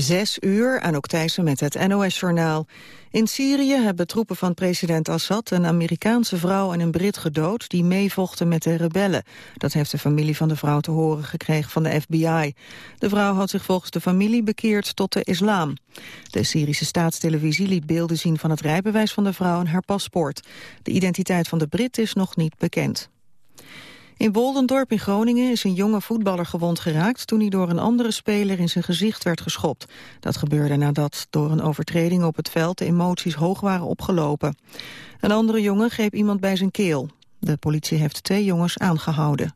Zes uur, aan Thijssen met het NOS-journaal. In Syrië hebben troepen van president Assad een Amerikaanse vrouw en een Brit gedood... die meevochten met de rebellen. Dat heeft de familie van de vrouw te horen gekregen van de FBI. De vrouw had zich volgens de familie bekeerd tot de islam. De Syrische staatstelevisie liet beelden zien van het rijbewijs van de vrouw en haar paspoort. De identiteit van de Brit is nog niet bekend. In Woldendorp in Groningen is een jonge voetballer gewond geraakt... toen hij door een andere speler in zijn gezicht werd geschopt. Dat gebeurde nadat door een overtreding op het veld... de emoties hoog waren opgelopen. Een andere jongen greep iemand bij zijn keel. De politie heeft twee jongens aangehouden.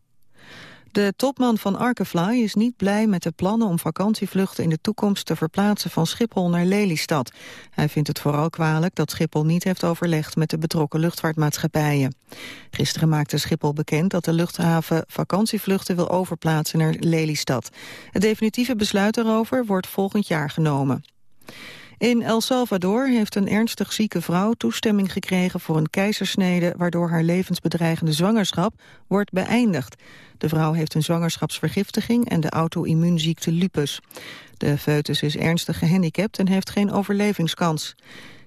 De topman van Arkefly is niet blij met de plannen om vakantievluchten in de toekomst te verplaatsen van Schiphol naar Lelystad. Hij vindt het vooral kwalijk dat Schiphol niet heeft overlegd met de betrokken luchtvaartmaatschappijen. Gisteren maakte Schiphol bekend dat de luchthaven vakantievluchten wil overplaatsen naar Lelystad. Het definitieve besluit daarover wordt volgend jaar genomen. In El Salvador heeft een ernstig zieke vrouw toestemming gekregen voor een keizersnede waardoor haar levensbedreigende zwangerschap wordt beëindigd. De vrouw heeft een zwangerschapsvergiftiging en de auto-immuunziekte lupus. De foetus is ernstig gehandicapt en heeft geen overlevingskans.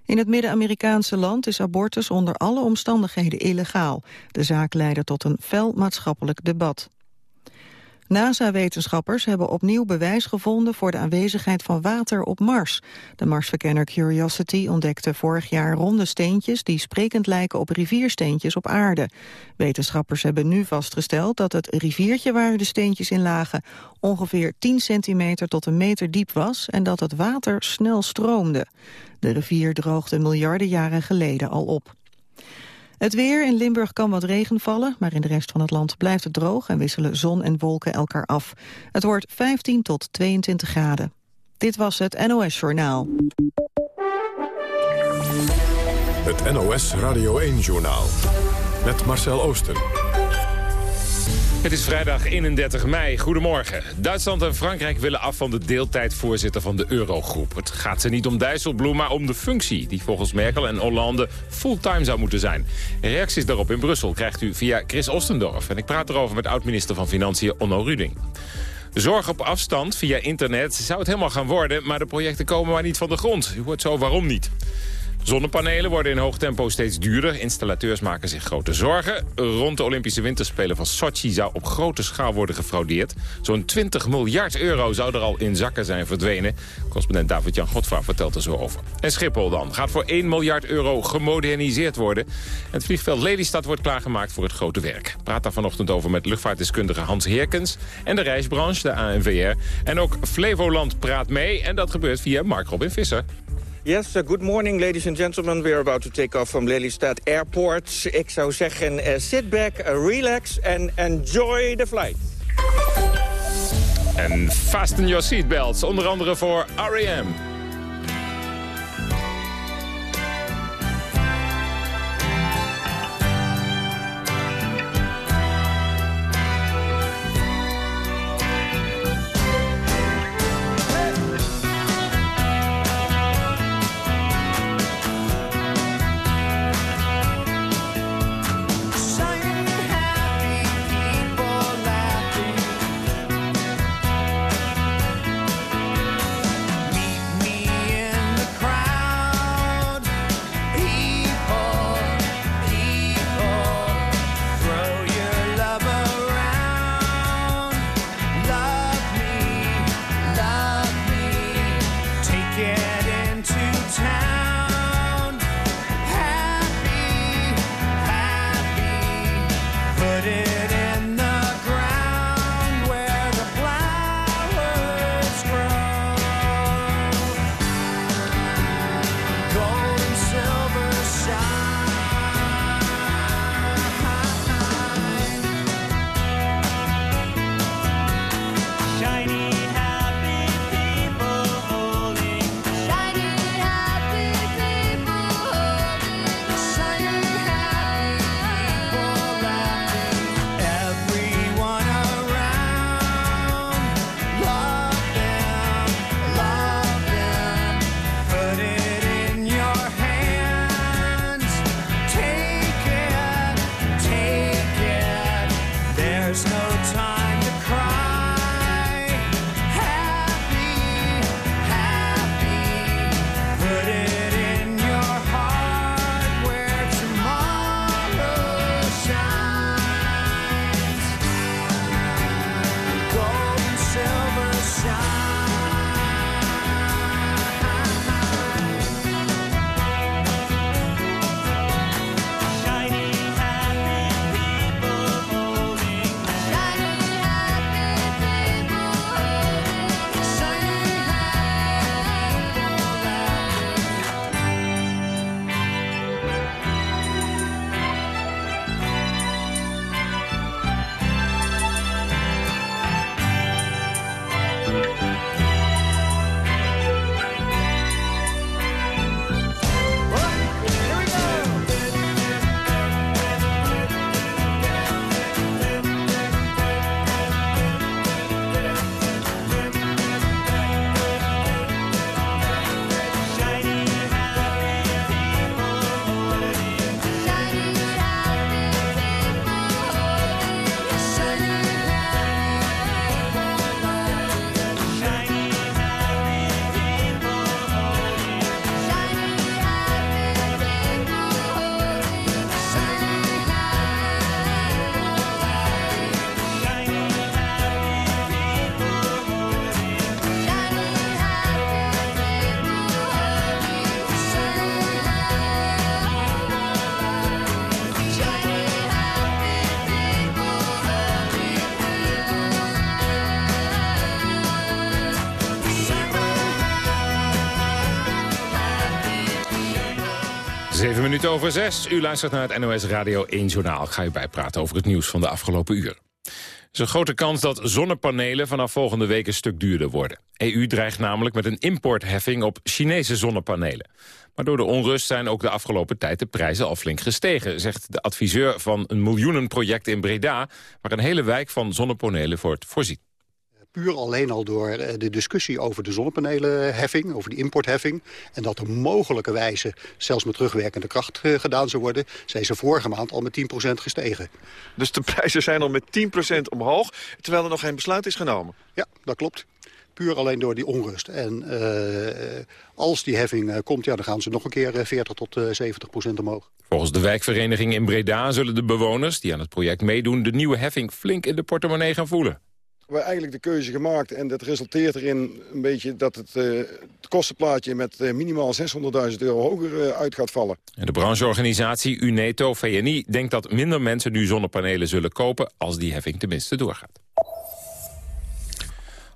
In het Midden-Amerikaanse land is abortus onder alle omstandigheden illegaal. De zaak leidde tot een fel maatschappelijk debat. NASA-wetenschappers hebben opnieuw bewijs gevonden voor de aanwezigheid van water op Mars. De Marsverkenner Curiosity ontdekte vorig jaar ronde steentjes die sprekend lijken op riviersteentjes op aarde. Wetenschappers hebben nu vastgesteld dat het riviertje waar de steentjes in lagen ongeveer 10 centimeter tot een meter diep was en dat het water snel stroomde. De rivier droogde miljarden jaren geleden al op. Het weer, in Limburg kan wat regen vallen, maar in de rest van het land blijft het droog en wisselen zon en wolken elkaar af. Het wordt 15 tot 22 graden. Dit was het NOS Journaal. Het NOS Radio 1 Journaal. Met Marcel Oosten. Het is vrijdag 31 mei. Goedemorgen. Duitsland en Frankrijk willen af van de deeltijdvoorzitter van de Eurogroep. Het gaat ze niet om Dijsselbloem, maar om de functie... die volgens Merkel en Hollande fulltime zou moeten zijn. Reacties daarop in Brussel krijgt u via Chris Ostendorf. En ik praat erover met oud-minister van Financiën Onno Ruding. Zorg op afstand via internet zou het helemaal gaan worden... maar de projecten komen maar niet van de grond. U hoort zo waarom niet. Zonnepanelen worden in hoog tempo steeds duurder. Installateurs maken zich grote zorgen. Rond de Olympische Winterspelen van Sochi zou op grote schaal worden gefraudeerd. Zo'n 20 miljard euro zou er al in zakken zijn verdwenen. Correspondent David-Jan Godfra vertelt er zo over. En Schiphol dan gaat voor 1 miljard euro gemoderniseerd worden. het vliegveld Lelystad wordt klaargemaakt voor het grote werk. Praat daar vanochtend over met luchtvaartdeskundige Hans Heerkens... en de reisbranche, de ANVR. En ook Flevoland praat mee en dat gebeurt via Mark Robin Visser. Yes, good morning ladies and gentlemen. We are about to take off from Lelystad Airport. Ik zou zeggen, uh, sit back, uh, relax and enjoy the flight. En fasten your seatbelts, onder andere voor R.E.M. minuten over zes. U luistert naar het NOS Radio 1 Journaal. Ik ga u bijpraten over het nieuws van de afgelopen uur. Er is een grote kans dat zonnepanelen vanaf volgende week een stuk duurder worden. EU dreigt namelijk met een importheffing op Chinese zonnepanelen. Maar door de onrust zijn ook de afgelopen tijd de prijzen al flink gestegen... zegt de adviseur van een miljoenenproject in Breda... waar een hele wijk van zonnepanelen wordt voorzien puur alleen al door eh, de discussie over de zonnepanelenheffing, over die importheffing. En dat er mogelijkerwijze zelfs met terugwerkende kracht eh, gedaan zou worden, zijn ze vorige maand al met 10% gestegen. Dus de prijzen zijn al met 10% omhoog, terwijl er nog geen besluit is genomen? Ja, dat klopt. Puur alleen door die onrust. En uh, als die heffing komt, ja, dan gaan ze nog een keer 40 tot 70 procent omhoog. Volgens de wijkvereniging in Breda zullen de bewoners die aan het project meedoen... de nieuwe heffing flink in de portemonnee gaan voelen. We hebben eigenlijk de keuze gemaakt en dat resulteert erin een beetje dat het, uh, het kostenplaatje met uh, minimaal 600.000 euro hoger uh, uit gaat vallen. En de brancheorganisatie UNETO VNI denkt dat minder mensen nu zonnepanelen zullen kopen als die heffing tenminste doorgaat.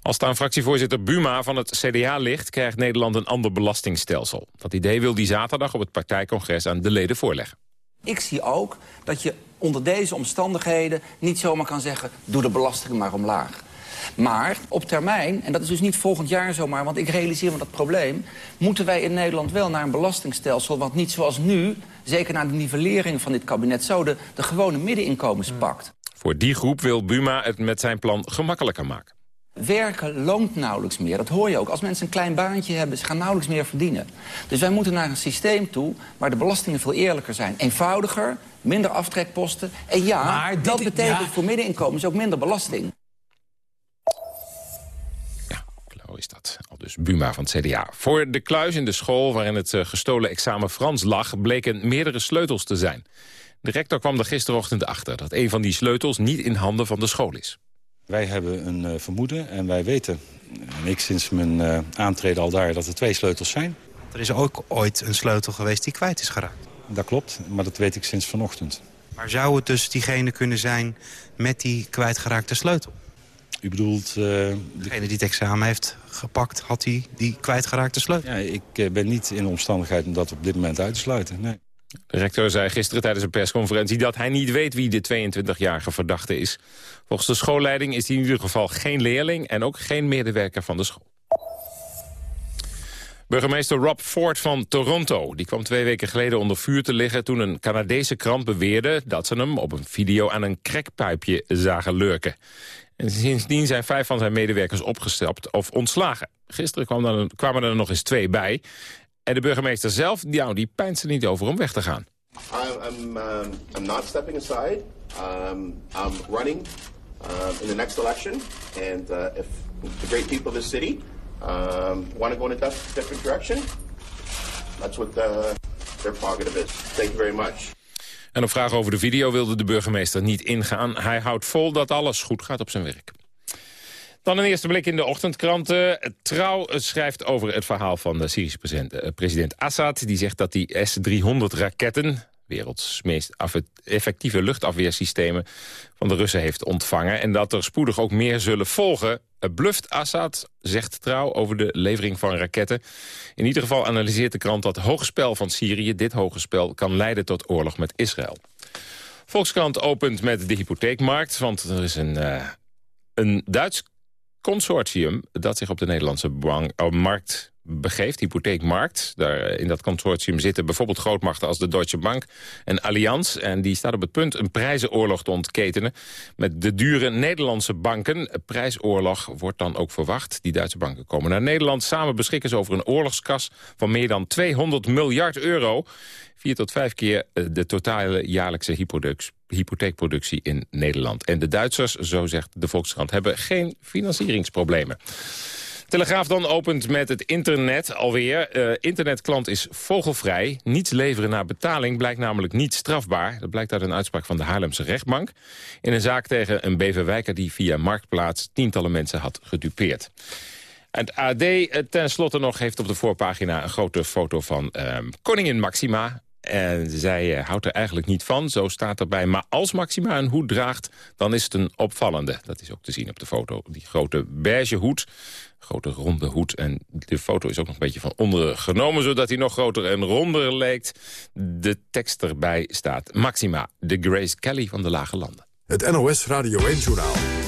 Als het aan fractievoorzitter Buma van het CDA ligt... krijgt Nederland een ander belastingstelsel. Dat idee wil die zaterdag op het partijcongres aan de leden voorleggen. Ik zie ook dat je onder deze omstandigheden niet zomaar kan zeggen... doe de belastingen maar omlaag. Maar op termijn, en dat is dus niet volgend jaar zomaar... want ik realiseer me dat probleem... moeten wij in Nederland wel naar een belastingstelsel... wat niet zoals nu, zeker na de nivellering van dit kabinet... zo de, de gewone middeninkomens hmm. pakt. Voor die groep wil Buma het met zijn plan gemakkelijker maken. Werken loont nauwelijks meer. Dat hoor je ook. Als mensen een klein baantje hebben, ze gaan nauwelijks meer verdienen. Dus wij moeten naar een systeem toe waar de belastingen veel eerlijker zijn. Eenvoudiger, minder aftrekposten. En ja, maar dat betekent voor middeninkomens ook minder belasting. Is dat. Al dus Buma van het CDA. Voor de kluis in de school waarin het eh, gestolen examen Frans lag... bleken meerdere sleutels te zijn. De rector kwam er gisterochtend achter dat een van die sleutels niet in handen van de school is. Wij hebben een uh, vermoeden en wij weten, en ik sinds mijn uh, aantreden al daar, dat er twee sleutels zijn. Er is ook ooit een sleutel geweest die kwijt is geraakt. Dat klopt, maar dat weet ik sinds vanochtend. Maar zou het dus diegene kunnen zijn met die kwijtgeraakte sleutel? U bedoelt... Uh, Degene die het examen heeft gepakt, had hij die kwijtgeraakte sleutel? Ja, ik ben niet in de omstandigheid om dat op dit moment uit te sluiten, nee. De rector zei gisteren tijdens een persconferentie dat hij niet weet wie de 22-jarige verdachte is. Volgens de schoolleiding is hij in ieder geval geen leerling en ook geen medewerker van de school. Burgemeester Rob Ford van Toronto die kwam twee weken geleden onder vuur te liggen... toen een Canadese krant beweerde dat ze hem op een video aan een crackpijpje zagen lurken. En sindsdien zijn vijf van zijn medewerkers opgestapt of ontslagen. Gisteren kwam kwamen er nog eens twee bij. En de burgemeester zelf, nou, die pijnt er niet over om weg te gaan. I'm, um, I'm not stepping aside. Um, running um, in the next election. And uh, if the great people of this city um, want to go in a different direction, that's what the, uh, their prerogative is. Thank you very much. En op vraag over de video wilde de burgemeester niet ingaan. Hij houdt vol dat alles goed gaat op zijn werk. Dan een eerste blik in de ochtendkranten. Trouw schrijft over het verhaal van de Syrische president, eh, president Assad. Die zegt dat die S-300-raketten werelds meest effectieve luchtafweersystemen van de Russen heeft ontvangen. En dat er spoedig ook meer zullen volgen. Bluft Assad, zegt Trouw, over de levering van raketten. In ieder geval analyseert de krant dat hoogspel van Syrië, dit hoge spel, kan leiden tot oorlog met Israël. Volkskrant opent met de hypotheekmarkt, want er is een, uh, een Duits consortium dat zich op de Nederlandse markt begeeft, hypotheekmarkt. Daar, eh, in dat consortium zitten bijvoorbeeld grootmachten als de Deutsche Bank en Allianz. En die staat op het punt een prijzenoorlog te ontketenen met de dure Nederlandse banken. prijsoorlog wordt dan ook verwacht. Die Duitse banken komen naar Nederland. Samen beschikken ze over een oorlogskas van meer dan 200 miljard euro. Vier tot vijf keer eh, de totale jaarlijkse hypotheekproductie in Nederland. En de Duitsers, zo zegt de Volkskrant, hebben geen financieringsproblemen. Telegraaf dan opent met het internet alweer. Uh, internetklant is vogelvrij. Niets leveren na betaling blijkt namelijk niet strafbaar. Dat blijkt uit een uitspraak van de Haarlemse rechtbank. In een zaak tegen een Beverwijker die via Marktplaats tientallen mensen had gedupeerd. Het AD eh, ten slotte nog heeft op de voorpagina een grote foto van uh, koningin Maxima En zij eh, houdt er eigenlijk niet van, zo staat erbij. Maar als Maxima een hoed draagt, dan is het een opvallende. Dat is ook te zien op de foto. Die grote beige hoed, grote ronde hoed. En de foto is ook nog een beetje van onderen genomen... zodat hij nog groter en ronder lijkt. De tekst erbij staat Maxima, de Grace Kelly van de Lage Landen. Het NOS Radio 1-journaal.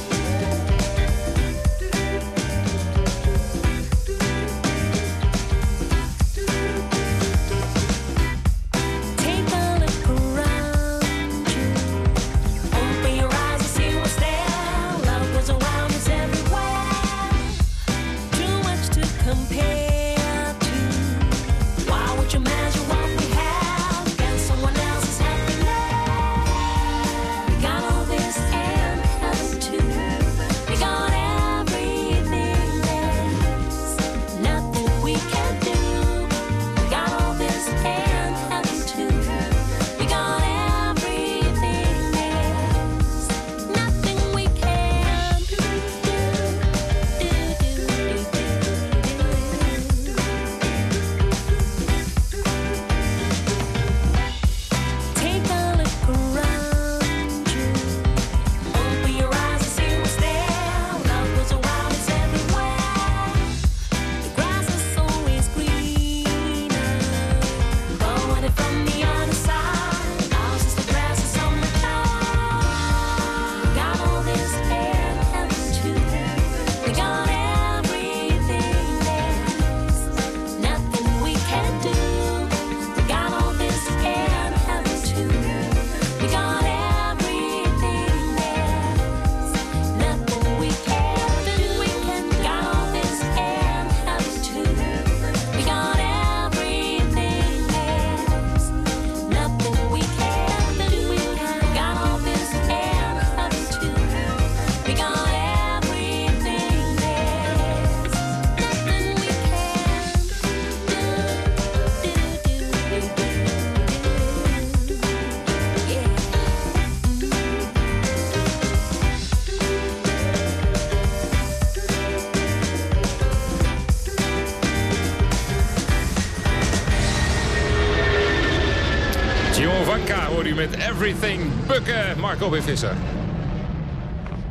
Visser.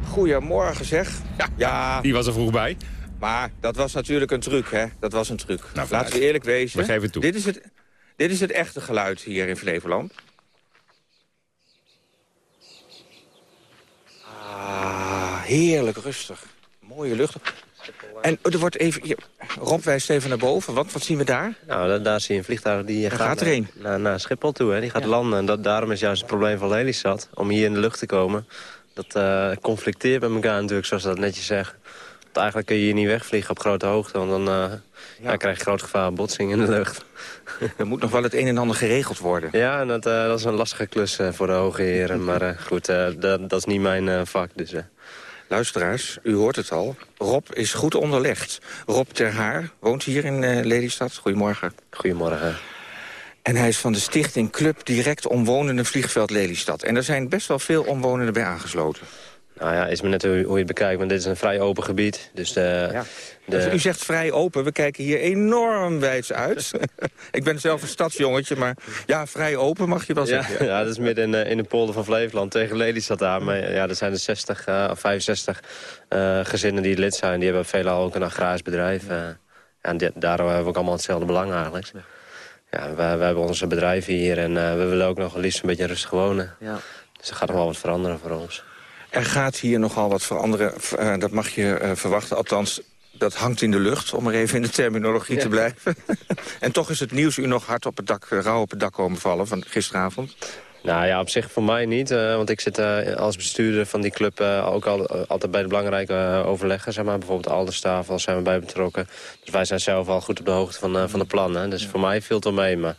Goedemorgen zeg. Ja, ja, die was er vroeg bij. Maar dat was natuurlijk een truc, hè? Dat was een truc. Nou, Laten we eerlijk wezen. We geven toe. Dit is, het, dit is het echte geluid hier in Flevoland. Ah, heerlijk rustig. Mooie lucht. En er wordt even... Hier, Rob wijst even naar boven. Wat, wat zien we daar? Nou, daar, zie je een vliegtuig die gaat, gaat. Naar, naar, Schiphol toe. Hè. Die gaat landen. En dat, daarom is juist het probleem van Lelystad. Om hier in de lucht te komen. Dat uh, conflicteert met elkaar natuurlijk, zoals dat netjes zeggen. Want eigenlijk kun je hier niet wegvliegen op grote hoogte. Want dan uh, ja. krijg je groot gevaar botsing in de lucht. er moet nog wel het een en ander geregeld worden. Ja, en dat, uh, dat is een lastige klus voor de hoge heren. maar goed, dat, dat, is niet mijn vak. Dus, Luisteraars, u hoort het al. Rob is goed onderlegd. Rob Ter Haar woont hier in uh, Lelystad. Goedemorgen. Goedemorgen. En hij is van de stichting Club Direct Omwonenden Vliegveld Lelystad. En er zijn best wel veel omwonenden bij aangesloten. Nou ja, is me net hoe, je het bekijkt, want dit is een vrij open gebied. Dus de, ja. de... U zegt vrij open, we kijken hier enorm wijd uit. ik ben zelf een stadsjongetje, maar ja, vrij open mag je wel zeggen. Ja, dat is midden in, in de polder van Flevoland, tegen Lelystad daar. Maar ja, er zijn er 60 uh, of 65 uh, gezinnen die lid zijn. Die hebben veelal ook een agrarisch bedrijf. Uh, en die, daarom hebben we ook allemaal hetzelfde belang eigenlijk. Ja, we, we hebben onze bedrijven hier en uh, we willen ook nog liefst een beetje rustig wonen. Ja. Dus er gaat nog wel wat veranderen voor ons. Er gaat hier nogal wat veranderen, uh, dat mag je uh, verwachten. Althans, dat hangt in de lucht, om er even in de terminologie ja. te blijven. en toch is het nieuws u nog hard op het dak, rauw op het dak komen vallen van gisteravond. Nou ja, op zich voor mij niet. Uh, want ik zit uh, als bestuurder van die club uh, ook al, altijd bij de belangrijke overleggen. Zeg maar. Bijvoorbeeld de Alderstafel zijn we bij betrokken. Dus wij zijn zelf al goed op de hoogte van, van de plannen. Dus voor mij viel het mee. Maar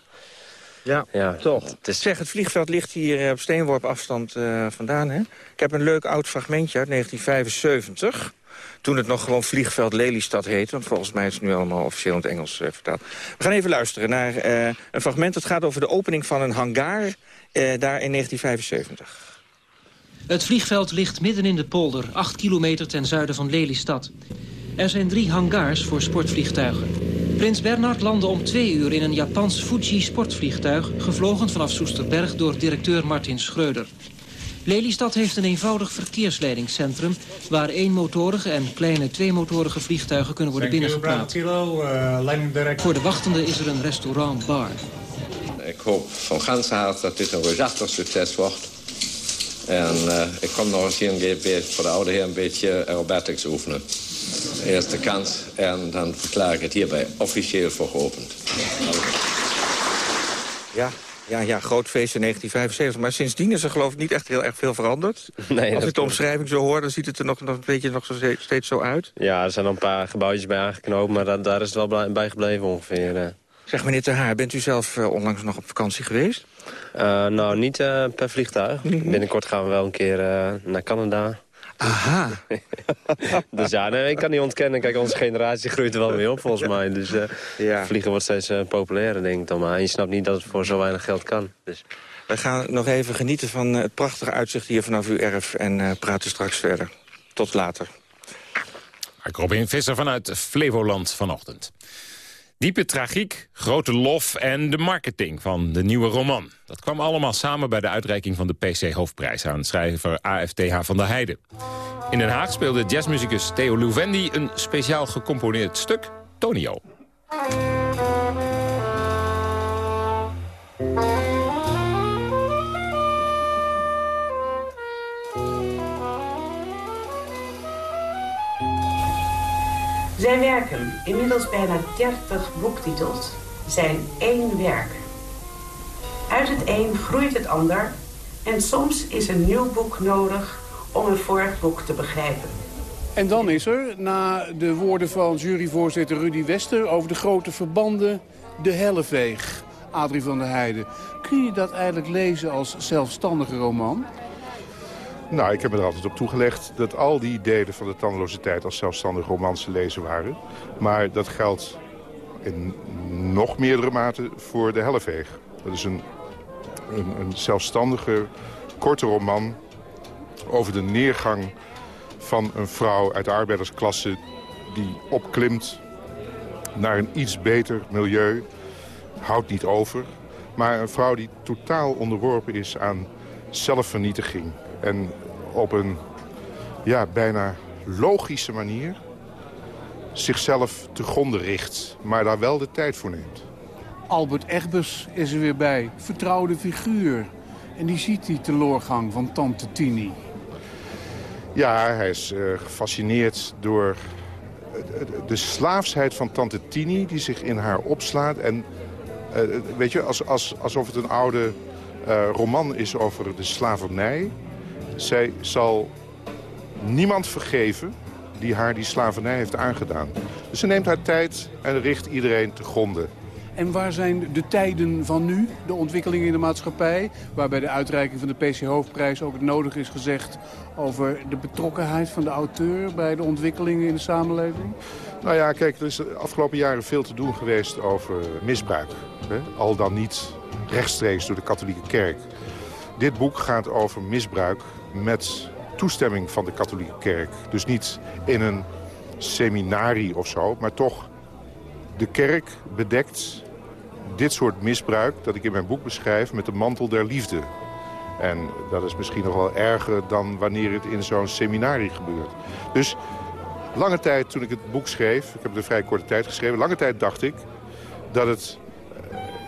ja, ja toch. Het is... Zeg, het vliegveld ligt hier op steenworp afstand uh, vandaan. Hè? Ik heb een leuk oud fragmentje uit 1975. Toen het nog gewoon vliegveld Lelystad heette. Want volgens mij is het nu allemaal officieel in het Engels uh, vertaald. We gaan even luisteren naar uh, een fragment. Het gaat over de opening van een hangar daar in 1975. Het vliegveld ligt midden in de polder, 8 kilometer ten zuiden van Lelystad. Er zijn drie hangars voor sportvliegtuigen. Prins Bernhard landde om twee uur in een Japans Fuji sportvliegtuig... gevlogen vanaf Soesterberg door directeur Martin Schreuder. Lelystad heeft een eenvoudig verkeersleidingscentrum... waar eenmotorige en kleine tweemotorige vliegtuigen kunnen worden binnengeplaatst. Voor de wachtenden is er een restaurant-bar. Ik hoop van ganse harte dat dit een reusachtig succes wordt. En uh, ik kom nog eens hier een keer voor de oude heer een beetje aerobatics oefenen. Eerste kans en dan verklaar ik het hierbij officieel voor geopend. Ja, ja, ja, groot feest in 1975. Maar sindsdien is er geloof ik niet echt heel erg veel veranderd. Nee, Als ik de omschrijving zo hoor, dan ziet het er nog, nog een beetje nog zo, steeds zo uit. Ja, er zijn nog een paar gebouwtjes bij aangeknoopt, maar daar is het wel bij gebleven ongeveer. Uh. Zeg meneer Ter Haar, bent u zelf uh, onlangs nog op vakantie geweest? Uh, nou, niet per vliegtuig. Mm -hmm. Binnenkort gaan we wel een keer naar Canada. Aha. dus ja, nee, ik kan niet ontkennen. Kijk, onze generatie groeit er wel mee op, volgens mij. Dus uh, ja. vliegen wordt steeds uh, populairder, denk ik dan maar. En je snapt niet dat het voor zo weinig geld kan. Dus. Wij gaan nog even genieten van het prachtige uitzicht hier vanaf uw erf... en uh, praten straks verder. Tot later. Robin Visser vanuit Flevoland vanochtend. Diepe tragiek, grote lof en de marketing van de nieuwe roman. Dat kwam allemaal samen bij de uitreiking van de PC-hoofdprijs... aan schrijver AFTH van der Heijden. In Den Haag speelde jazzmuzikus Theo Louvendi... een speciaal gecomponeerd stuk, Tonio. Zijn werken, inmiddels bijna 30 boektitels, zijn één werk. Uit het een groeit het ander en soms is een nieuw boek nodig om een vorig boek te begrijpen. En dan is er, na de woorden van juryvoorzitter Rudy Wester... over de grote verbanden, de Helleveeg, Adrie van der Heijden. Kun je dat eigenlijk lezen als zelfstandige roman? Nou, ik heb er altijd op toegelegd dat al die delen van de tandeloze tijd als zelfstandige romans te lezen waren. Maar dat geldt in nog meerdere mate voor de Helleveeg. Dat is een, een, een zelfstandige, korte roman over de neergang van een vrouw uit de arbeidersklasse die opklimt naar een iets beter milieu. Houdt niet over. Maar een vrouw die totaal onderworpen is aan zelfvernietiging. En op een ja, bijna logische manier zichzelf te gronden richt. Maar daar wel de tijd voor neemt. Albert Egbers is er weer bij. Vertrouwde figuur. En die ziet die teloorgang van tante Tini. Ja, hij is uh, gefascineerd door de slaafsheid van tante Tini... die zich in haar opslaat. En uh, weet je, als, als, alsof het een oude uh, roman is over de slavernij. Zij zal niemand vergeven die haar die slavernij heeft aangedaan. Dus ze neemt haar tijd en richt iedereen te gronden. En waar zijn de tijden van nu, de ontwikkelingen in de maatschappij... waarbij de uitreiking van de PC-hoofdprijs ook het nodig is gezegd... over de betrokkenheid van de auteur bij de ontwikkelingen in de samenleving? Nou ja, kijk, er is de afgelopen jaren veel te doen geweest over misbruik. Hè? Al dan niet rechtstreeks door de katholieke kerk. Dit boek gaat over misbruik met toestemming van de katholieke kerk. Dus niet in een seminarie of zo, maar toch de kerk bedekt dit soort misbruik... dat ik in mijn boek beschrijf met de mantel der liefde. En dat is misschien nog wel erger dan wanneer het in zo'n seminarie gebeurt. Dus lange tijd toen ik het boek schreef, ik heb het een vrij korte tijd geschreven... lange tijd dacht ik dat het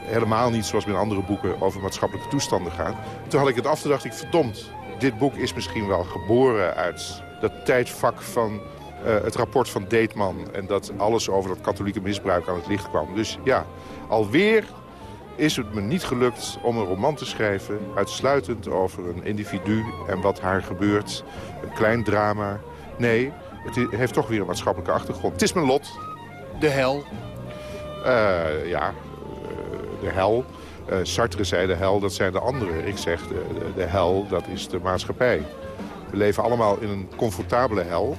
helemaal niet zoals met andere boeken over maatschappelijke toestanden gaat. Toen had ik het af dacht ik, verdomd, dit boek is misschien wel geboren uit dat tijdvak van uh, het rapport van Deetman... en dat alles over dat katholieke misbruik aan het licht kwam. Dus ja, alweer is het me niet gelukt om een roman te schrijven... uitsluitend over een individu en wat haar gebeurt. Een klein drama. Nee, het heeft toch weer een maatschappelijke achtergrond. Het is mijn lot. De hel? Uh, ja, de hel. Uh, Sartre zei de hel, dat zijn de anderen. Ik zeg de, de, de, hel, dat is de maatschappij. We leven allemaal in een comfortabele hel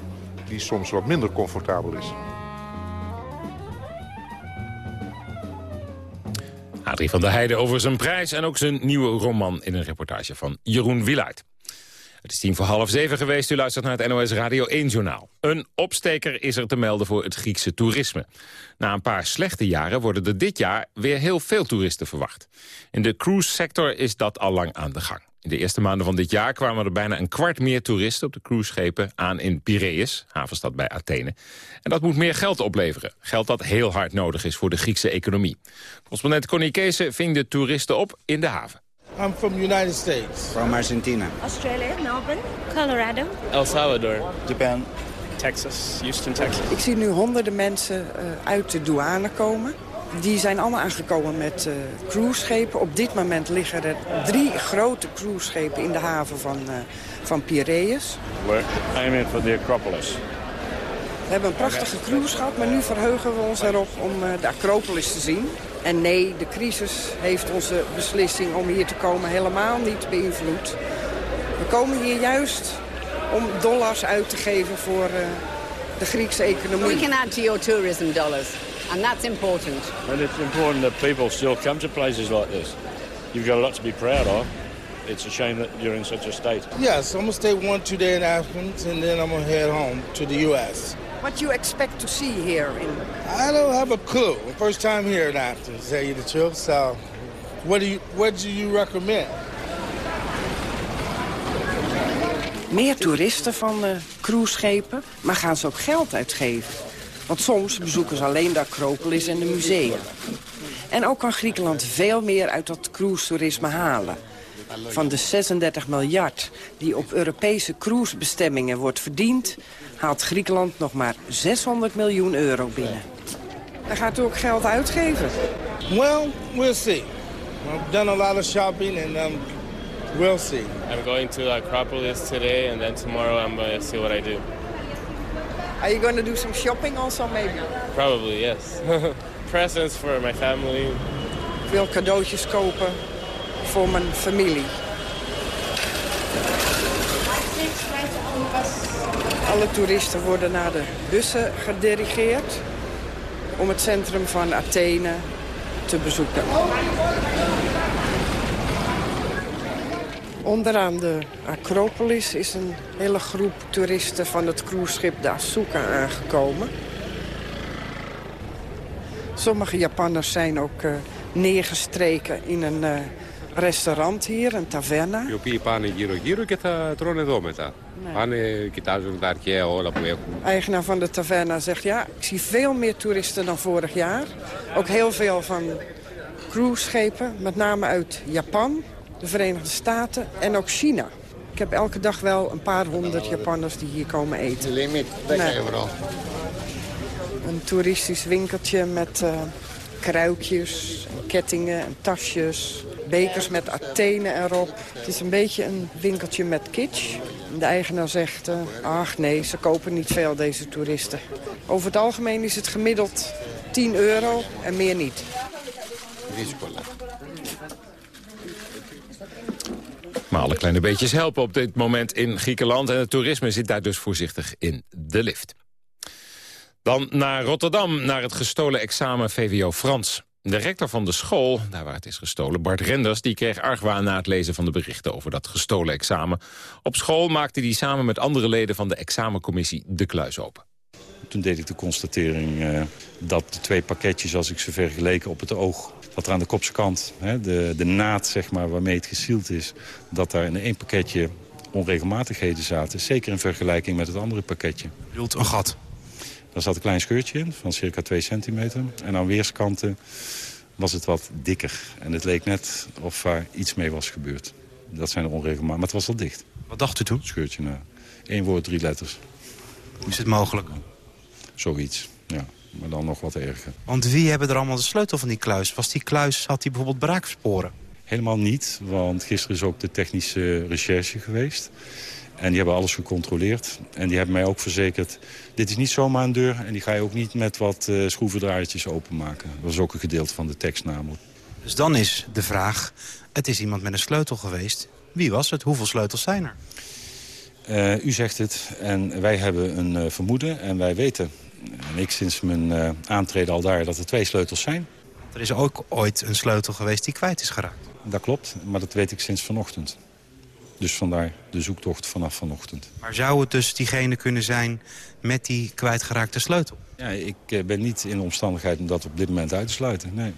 die soms wat minder comfortabel is. Adrie van der Heijden over zijn prijs en ook zijn nieuwe roman in een reportage van Jeroen Wielaert. Het is tien voor half zeven geweest. U luistert naar het NOS Radio 1-journaal. Een opsteker is er te melden voor het Griekse toerisme. Na een paar slechte jaren worden er dit jaar weer heel veel toeristen verwacht. In de cruise-sector is dat al lang aan de gang. In de eerste maanden van dit jaar kwamen er bijna een kwart meer toeristen op de cruiseschepen aan in Piraeus, havenstad bij Athene. En dat moet meer geld opleveren. Geld dat heel hard nodig is voor de Griekse economie. Correspondent Connie Keese ving de toeristen op in de haven. I'm from United States. From Argentina. Australia, Melbourne, Colorado. El Salvador. Japan. Texas, Houston, Texas. Ik zie nu honderden mensen uh, uit de douane komen. Die zijn allemaal aangekomen met uh, cruiseschepen. Op dit moment liggen er drie grote cruiseschepen in de haven van, uh, van Piraeus. We're aiming for the Acropolis. We hebben een prachtige cruise gehad, maar nu verheugen we ons erop om uh, de Acropolis te zien. En nee, de crisis heeft onze beslissing om hier te komen helemaal niet beïnvloed. We komen hier juist om dollars uit te geven voor uh, de Griekse economie. We can add to your tourism dollars. And that's important. And it's important that people still come to places like this. You've got a lot to be proud of. It's a shame that you're in such a state. Yes, I'm going to stay one, two days in Athens, and then I'm going to head home to the U.S. What you expect to see here? In... I don't have a clue. First time here in Athens, to tell you the truth. So, what do you, what do you recommend? Meer toeristen van uh, cruiseschepen, maar gaan ze ook geld uitgeven? Want soms bezoeken ze alleen de Acropolis en de musea. En ook kan Griekenland veel meer uit dat cruise-toerisme halen. Van de 36 miljard die op Europese cruisebestemmingen wordt verdiend... haalt Griekenland nog maar 600 miljoen euro binnen. Dan gaat u ook geld uitgeven? Well, we'll see. I've done a lot of shopping and um, we'll see. I'm going to the Acropolis today and then tomorrow I'm going to see what I do. Are you going to do some shopping also maybe? Probably, yes. Presents for my family. Ik wil cadeautjes kopen voor mijn familie. Alle toeristen worden naar de bussen gedirigeerd om het centrum van Athene te bezoeken. Onderaan de Acropolis is een hele groep toeristen van het cruiseschip de Asuka aangekomen. Sommige Japanners zijn ook uh, neergestreken in een uh, restaurant hier, een taverna. Οι οποίοι πάνε γύρω-γύρω και θα τρώνε εδώ μετά. Nee. Πάνε, κοιτάζουν τα αρχαία όλα που έχουν. Eigenaar van de taverna zegt, ja, ik zie veel meer toeristen dan vorig jaar. Ook heel veel van cruiseschepen, met name uit Japan, de Verenigde Staten en ook China. Ik heb elke dag wel een paar honderd Japanners die hier komen eten. Limit, 10 Nee. euro. Een toeristisch winkeltje met uh, kruikjes, en kettingen en tasjes. bekers met Athene erop. Het is een beetje een winkeltje met kitsch. De eigenaar zegt, eh, ach nee, ze kopen niet veel deze toeristen. Over het algemeen is het gemiddeld 10 euro en meer niet. Maar alle kleine beetjes helpen op dit moment in Griekenland... en het toerisme zit daar dus voorzichtig in de lift. Dan naar Rotterdam, naar het gestolen examen VWO Frans. De rector van de school, daar waar het is gestolen, Bart Renders... die kreeg argwaan na het lezen van de berichten over dat gestolen examen. Op school maakte hij samen met andere leden van de examencommissie de kluis open. Toen deed ik de constatering uh, dat de twee pakketjes, als ik ze vergeleken op het oog... dat er aan de kopse kant, hè, de, de naad zeg maar, waarmee het gesield is... dat daar in één pakketje onregelmatigheden zaten. Zeker in vergelijking met het andere pakketje. Je bedoelt een gat? Daar zat een klein scheurtje in van circa 2 centimeter. En aan weerskanten was het wat dikker. En het leek net of er iets mee was gebeurd. Dat zijn de onregelmatigheden, maar het was al dicht. Wat dacht u toen? Scheurtje, nou. Eén woord, drie letters. Hoe is het mogelijk? Zoiets, ja. Maar dan nog wat erger. Want wie hebben er allemaal de sleutel van die kluis? Was die kluis, had die bijvoorbeeld braaksporen? Helemaal niet, want gisteren is ook de technische recherche geweest. En die hebben alles gecontroleerd. En die hebben mij ook verzekerd, dit is niet zomaar een deur... en die ga je ook niet met wat uh, schroevendraaiertjes openmaken. Dat is ook een gedeelte van de tekst namelijk. Dus dan is de vraag, het is iemand met een sleutel geweest. Wie was het? Hoeveel sleutels zijn er? Uh, u zegt het en wij hebben een uh, vermoeden en wij weten... en ik sinds mijn uh, aantreden al daar dat er twee sleutels zijn. Er is ook ooit een sleutel geweest die kwijt is geraakt. Dat klopt, maar dat weet ik sinds vanochtend. Dus vandaar de zoektocht vanaf vanochtend. Maar zou het dus diegene kunnen zijn met die kwijtgeraakte sleutel? Ja, ik eh, ben niet in de omstandigheid om dat op dit moment uit te sluiten, nee.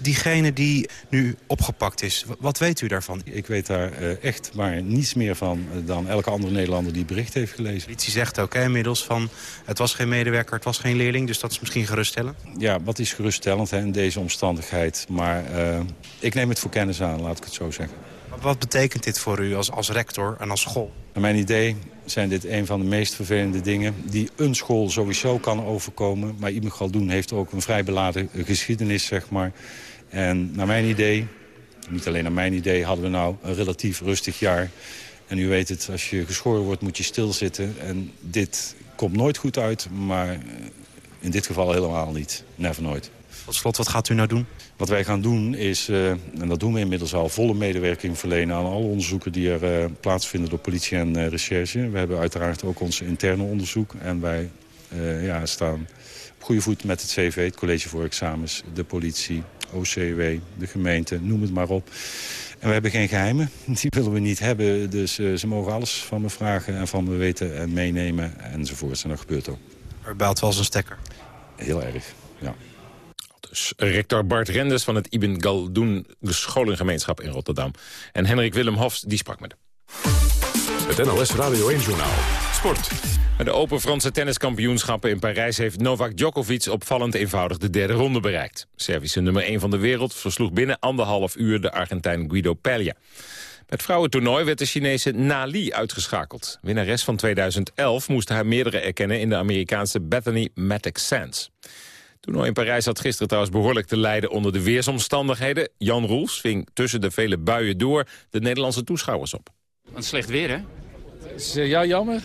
Diegene die nu opgepakt is, wat weet u daarvan? Ik weet daar uh, echt maar niets meer van uh, dan elke andere Nederlander die het bericht heeft gelezen. politie zegt ook hè, inmiddels van het was geen medewerker, het was geen leerling, dus dat is misschien geruststellend? Ja, wat is geruststellend hè, in deze omstandigheid. Maar uh, ik neem het voor kennis aan, laat ik het zo zeggen. Wat betekent dit voor u als, als rector en als school? Naar mijn idee zijn dit een van de meest vervelende dingen... die een school sowieso kan overkomen. Maar Ibn Galdoen heeft ook een vrij beladen geschiedenis, zeg maar. En naar mijn idee, niet alleen naar mijn idee... hadden we nou een relatief rustig jaar. En u weet het, als je geschoren wordt moet je stilzitten. En dit komt nooit goed uit, maar in dit geval helemaal niet. Never nooit. Tot slot, wat gaat u nou doen? Wat wij gaan doen is, uh, en dat doen we inmiddels al... volle medewerking verlenen aan alle onderzoeken die er uh, plaatsvinden door politie en uh, recherche. We hebben uiteraard ook ons interne onderzoek. En wij ja, staan op goede voet met het CV, het college voor examens, de politie, OCW, de gemeente, noem het maar op. En we hebben geen geheimen, die willen we niet hebben. Dus ze mogen alles van me vragen en van me weten en meenemen enzovoort. En dat gebeurt ook. Er belt wel eens een stekker. Heel erg, ja. Rector Bart Renders van het Ibn Galdoen scholengemeenschap in Rotterdam. En Henrik Willem Hofs, die sprak met hem. Het NOS Radio 1-journaal. Sport. Bij de Open Franse tenniskampioenschappen in Parijs... heeft Novak Djokovic opvallend eenvoudig de derde ronde bereikt. Servische nummer 1 van de wereld versloeg binnen anderhalf uur... de Argentijn Guido Pella. Het vrouwentoernooi werd de Chinese Nali uitgeschakeld. Winnares van 2011 moest haar meerdere erkennen... in de Amerikaanse Bethany Matic Sands. Toernooi in Parijs had gisteren trouwens behoorlijk te lijden onder de weersomstandigheden. Jan Roels ving tussen de vele buien door de Nederlandse toeschouwers op. Want slecht weer, hè? Is, uh, ja, jammer.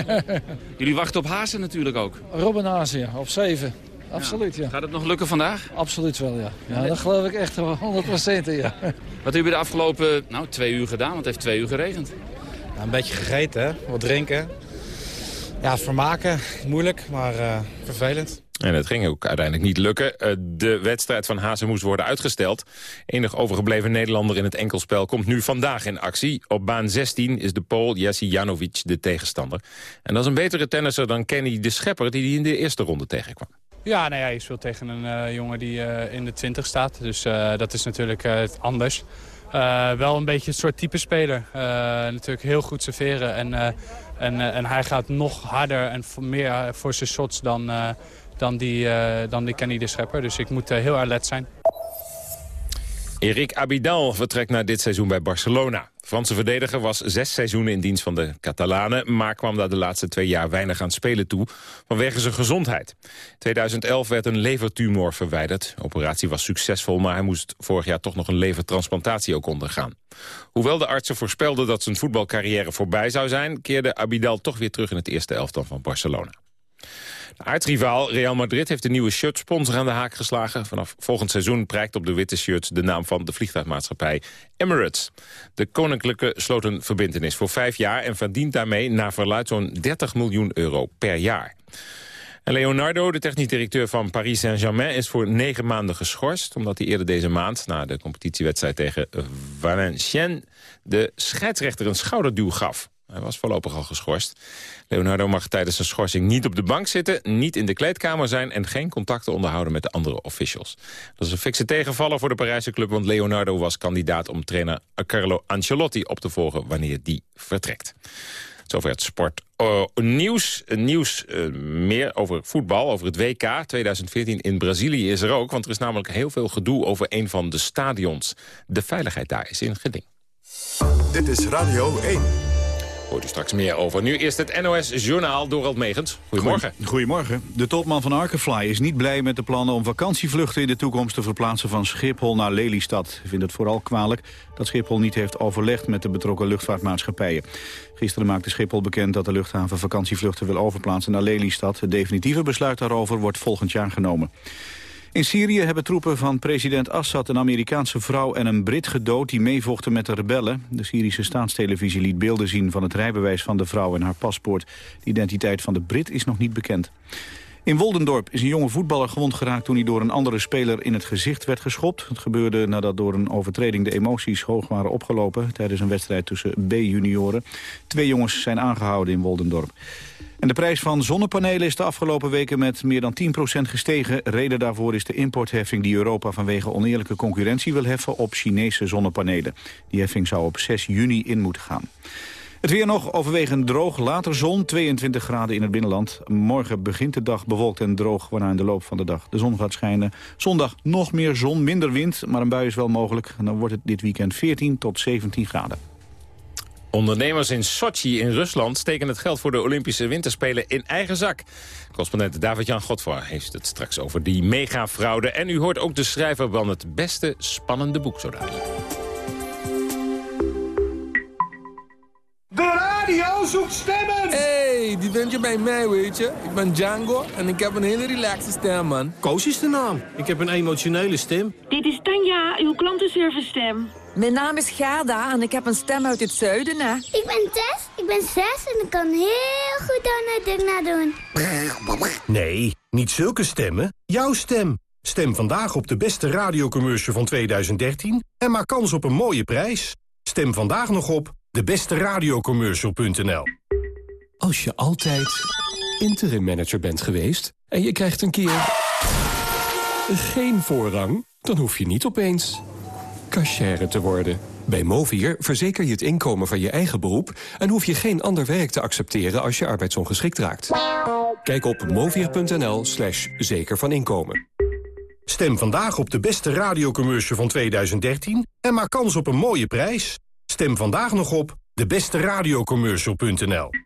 Jullie wachten op Hazen natuurlijk ook. Robin Hazen, op 7. Absoluut, ja. Gaat het nog lukken vandaag? Absoluut wel, ja. Ja, dat geloof ik echt 100% ja. Wat hebben de afgelopen nou, twee uur gedaan? Want het heeft twee uur geregend. Ja, een beetje gegeten, hè? wat drinken. Ja, vermaken. Moeilijk, maar uh, vervelend. En het ging ook uiteindelijk niet lukken. De wedstrijd van Hazen moest worden uitgesteld. Enig overgebleven Nederlander in het enkelspel komt nu vandaag in actie. Op baan 16 is de Pool Jesse Janovic de tegenstander. En dat is een betere tennisser dan Kenny de Schepper... die hij in de eerste ronde tegenkwam. Ja, nou ja, je speelt tegen een uh, jongen die uh, in de 20 staat. Dus dat is natuurlijk anders. wel een beetje het soort type speler. natuurlijk heel goed serveren. En, en, en hij gaat nog harder en meer voor zijn shots dan dan die, uh, dan die Kenny de Schepper. Dus ik moet uh, heel alert zijn. Erik Abidal vertrekt na dit seizoen bij Barcelona. Franse verdediger was zes seizoenen in dienst van de Catalanen... maar kwam daar de laatste twee jaar weinig aan spelen toe vanwege zijn gezondheid. 2011 werd een levertumor verwijderd. De operatie was succesvol, maar hij moest vorig jaar toch nog een levertransplantatie ook ondergaan. Hoewel de artsen voorspelden dat zijn voetbalcarrière voorbij zou zijn... keerde Abidal toch weer terug in het eerste elftal van Barcelona. De Real Madrid heeft een nieuwe shirtsponsor aan de haak geslagen. Vanaf volgend seizoen prijkt op de witte shirts de naam van de vliegtuigmaatschappij Emirates. De koninklijke sloot een verbindenis voor vijf jaar... en verdient daarmee naar verluid zo'n 30 miljoen euro per jaar. Leonardo, de technisch directeur van Paris Saint-Germain... is voor negen maanden geschorst... omdat hij eerder deze maand, na de competitiewedstrijd tegen Valenciennes... de scheidsrechter een schouderduw gaf. Hij was voorlopig al geschorst. Leonardo mag tijdens zijn schorsing niet op de bank zitten... niet in de kleedkamer zijn en geen contacten onderhouden met de andere officials. Dat is een fikse tegenvaller voor de Parijse club... want Leonardo was kandidaat om trainer Carlo Ancelotti op te volgen... wanneer die vertrekt. Zover het sport. Uh, nieuws, nieuws uh, meer over voetbal, over het WK 2014 in Brazilië is er ook. Want er is namelijk heel veel gedoe over een van de stadions. De veiligheid daar is in geding. Dit is Radio 1. Hoort u straks meer over. Nu eerst het NOS-journaal Dorald Megens. Goedemorgen. Goedemorgen. De topman van Arkefly is niet blij met de plannen om vakantievluchten in de toekomst te verplaatsen van Schiphol naar Lelystad. Hij vindt het vooral kwalijk dat Schiphol niet heeft overlegd met de betrokken luchtvaartmaatschappijen. Gisteren maakte Schiphol bekend dat de luchthaven vakantievluchten wil overplaatsen naar Lelystad. Het definitieve besluit daarover wordt volgend jaar genomen. In Syrië hebben troepen van president Assad een Amerikaanse vrouw en een Brit gedood die meevochten met de rebellen. De Syrische staatstelevisie liet beelden zien van het rijbewijs van de vrouw en haar paspoort. De identiteit van de Brit is nog niet bekend. In Woldendorp is een jonge voetballer gewond geraakt... toen hij door een andere speler in het gezicht werd geschopt. Het gebeurde nadat door een overtreding de emoties hoog waren opgelopen... tijdens een wedstrijd tussen B-junioren. Twee jongens zijn aangehouden in Woldendorp. En de prijs van zonnepanelen is de afgelopen weken met meer dan 10% gestegen. Reden daarvoor is de importheffing die Europa vanwege oneerlijke concurrentie wil heffen op Chinese zonnepanelen. Die heffing zou op 6 juni in moeten gaan. Het weer nog overwegend droog, later zon, 22 graden in het binnenland. Morgen begint de dag bewolkt en droog, waarna in de loop van de dag de zon gaat schijnen. Zondag nog meer zon, minder wind, maar een bui is wel mogelijk. Dan wordt het dit weekend 14 tot 17 graden. Ondernemers in Sochi in Rusland steken het geld voor de Olympische Winterspelen in eigen zak. Correspondent David-Jan Godvoor heeft het straks over die megafraude. En u hoort ook de schrijver van het beste spannende boek zo dadelijk. De radio zoekt stemmen! Hey, die vind je bij mij, weet je. Ik ben Django en ik heb een hele relaxe stem, man. Koos is de naam. Ik heb een emotionele stem. Dit is Tanja, uw klantenservice stem. Mijn naam is Gerda en ik heb een stem uit het zuiden, hè. Ik ben Tess, ik ben zes en ik kan heel goed Donald na doen. Nee, niet zulke stemmen. Jouw stem. Stem vandaag op de beste radiocommercial van 2013 en maak kans op een mooie prijs. Stem vandaag nog op debesteradiocommercial.nl Als je altijd interim manager bent geweest en je krijgt een keer geen voorrang, dan hoef je niet opeens cashier te worden. Bij Movier verzeker je het inkomen van je eigen beroep... en hoef je geen ander werk te accepteren als je arbeidsongeschikt raakt. Kijk op movier.nl slash zeker van inkomen. Stem vandaag op de beste radiocommercial van 2013 en maak kans op een mooie prijs. Stem vandaag nog op debesteradiocommercial.nl.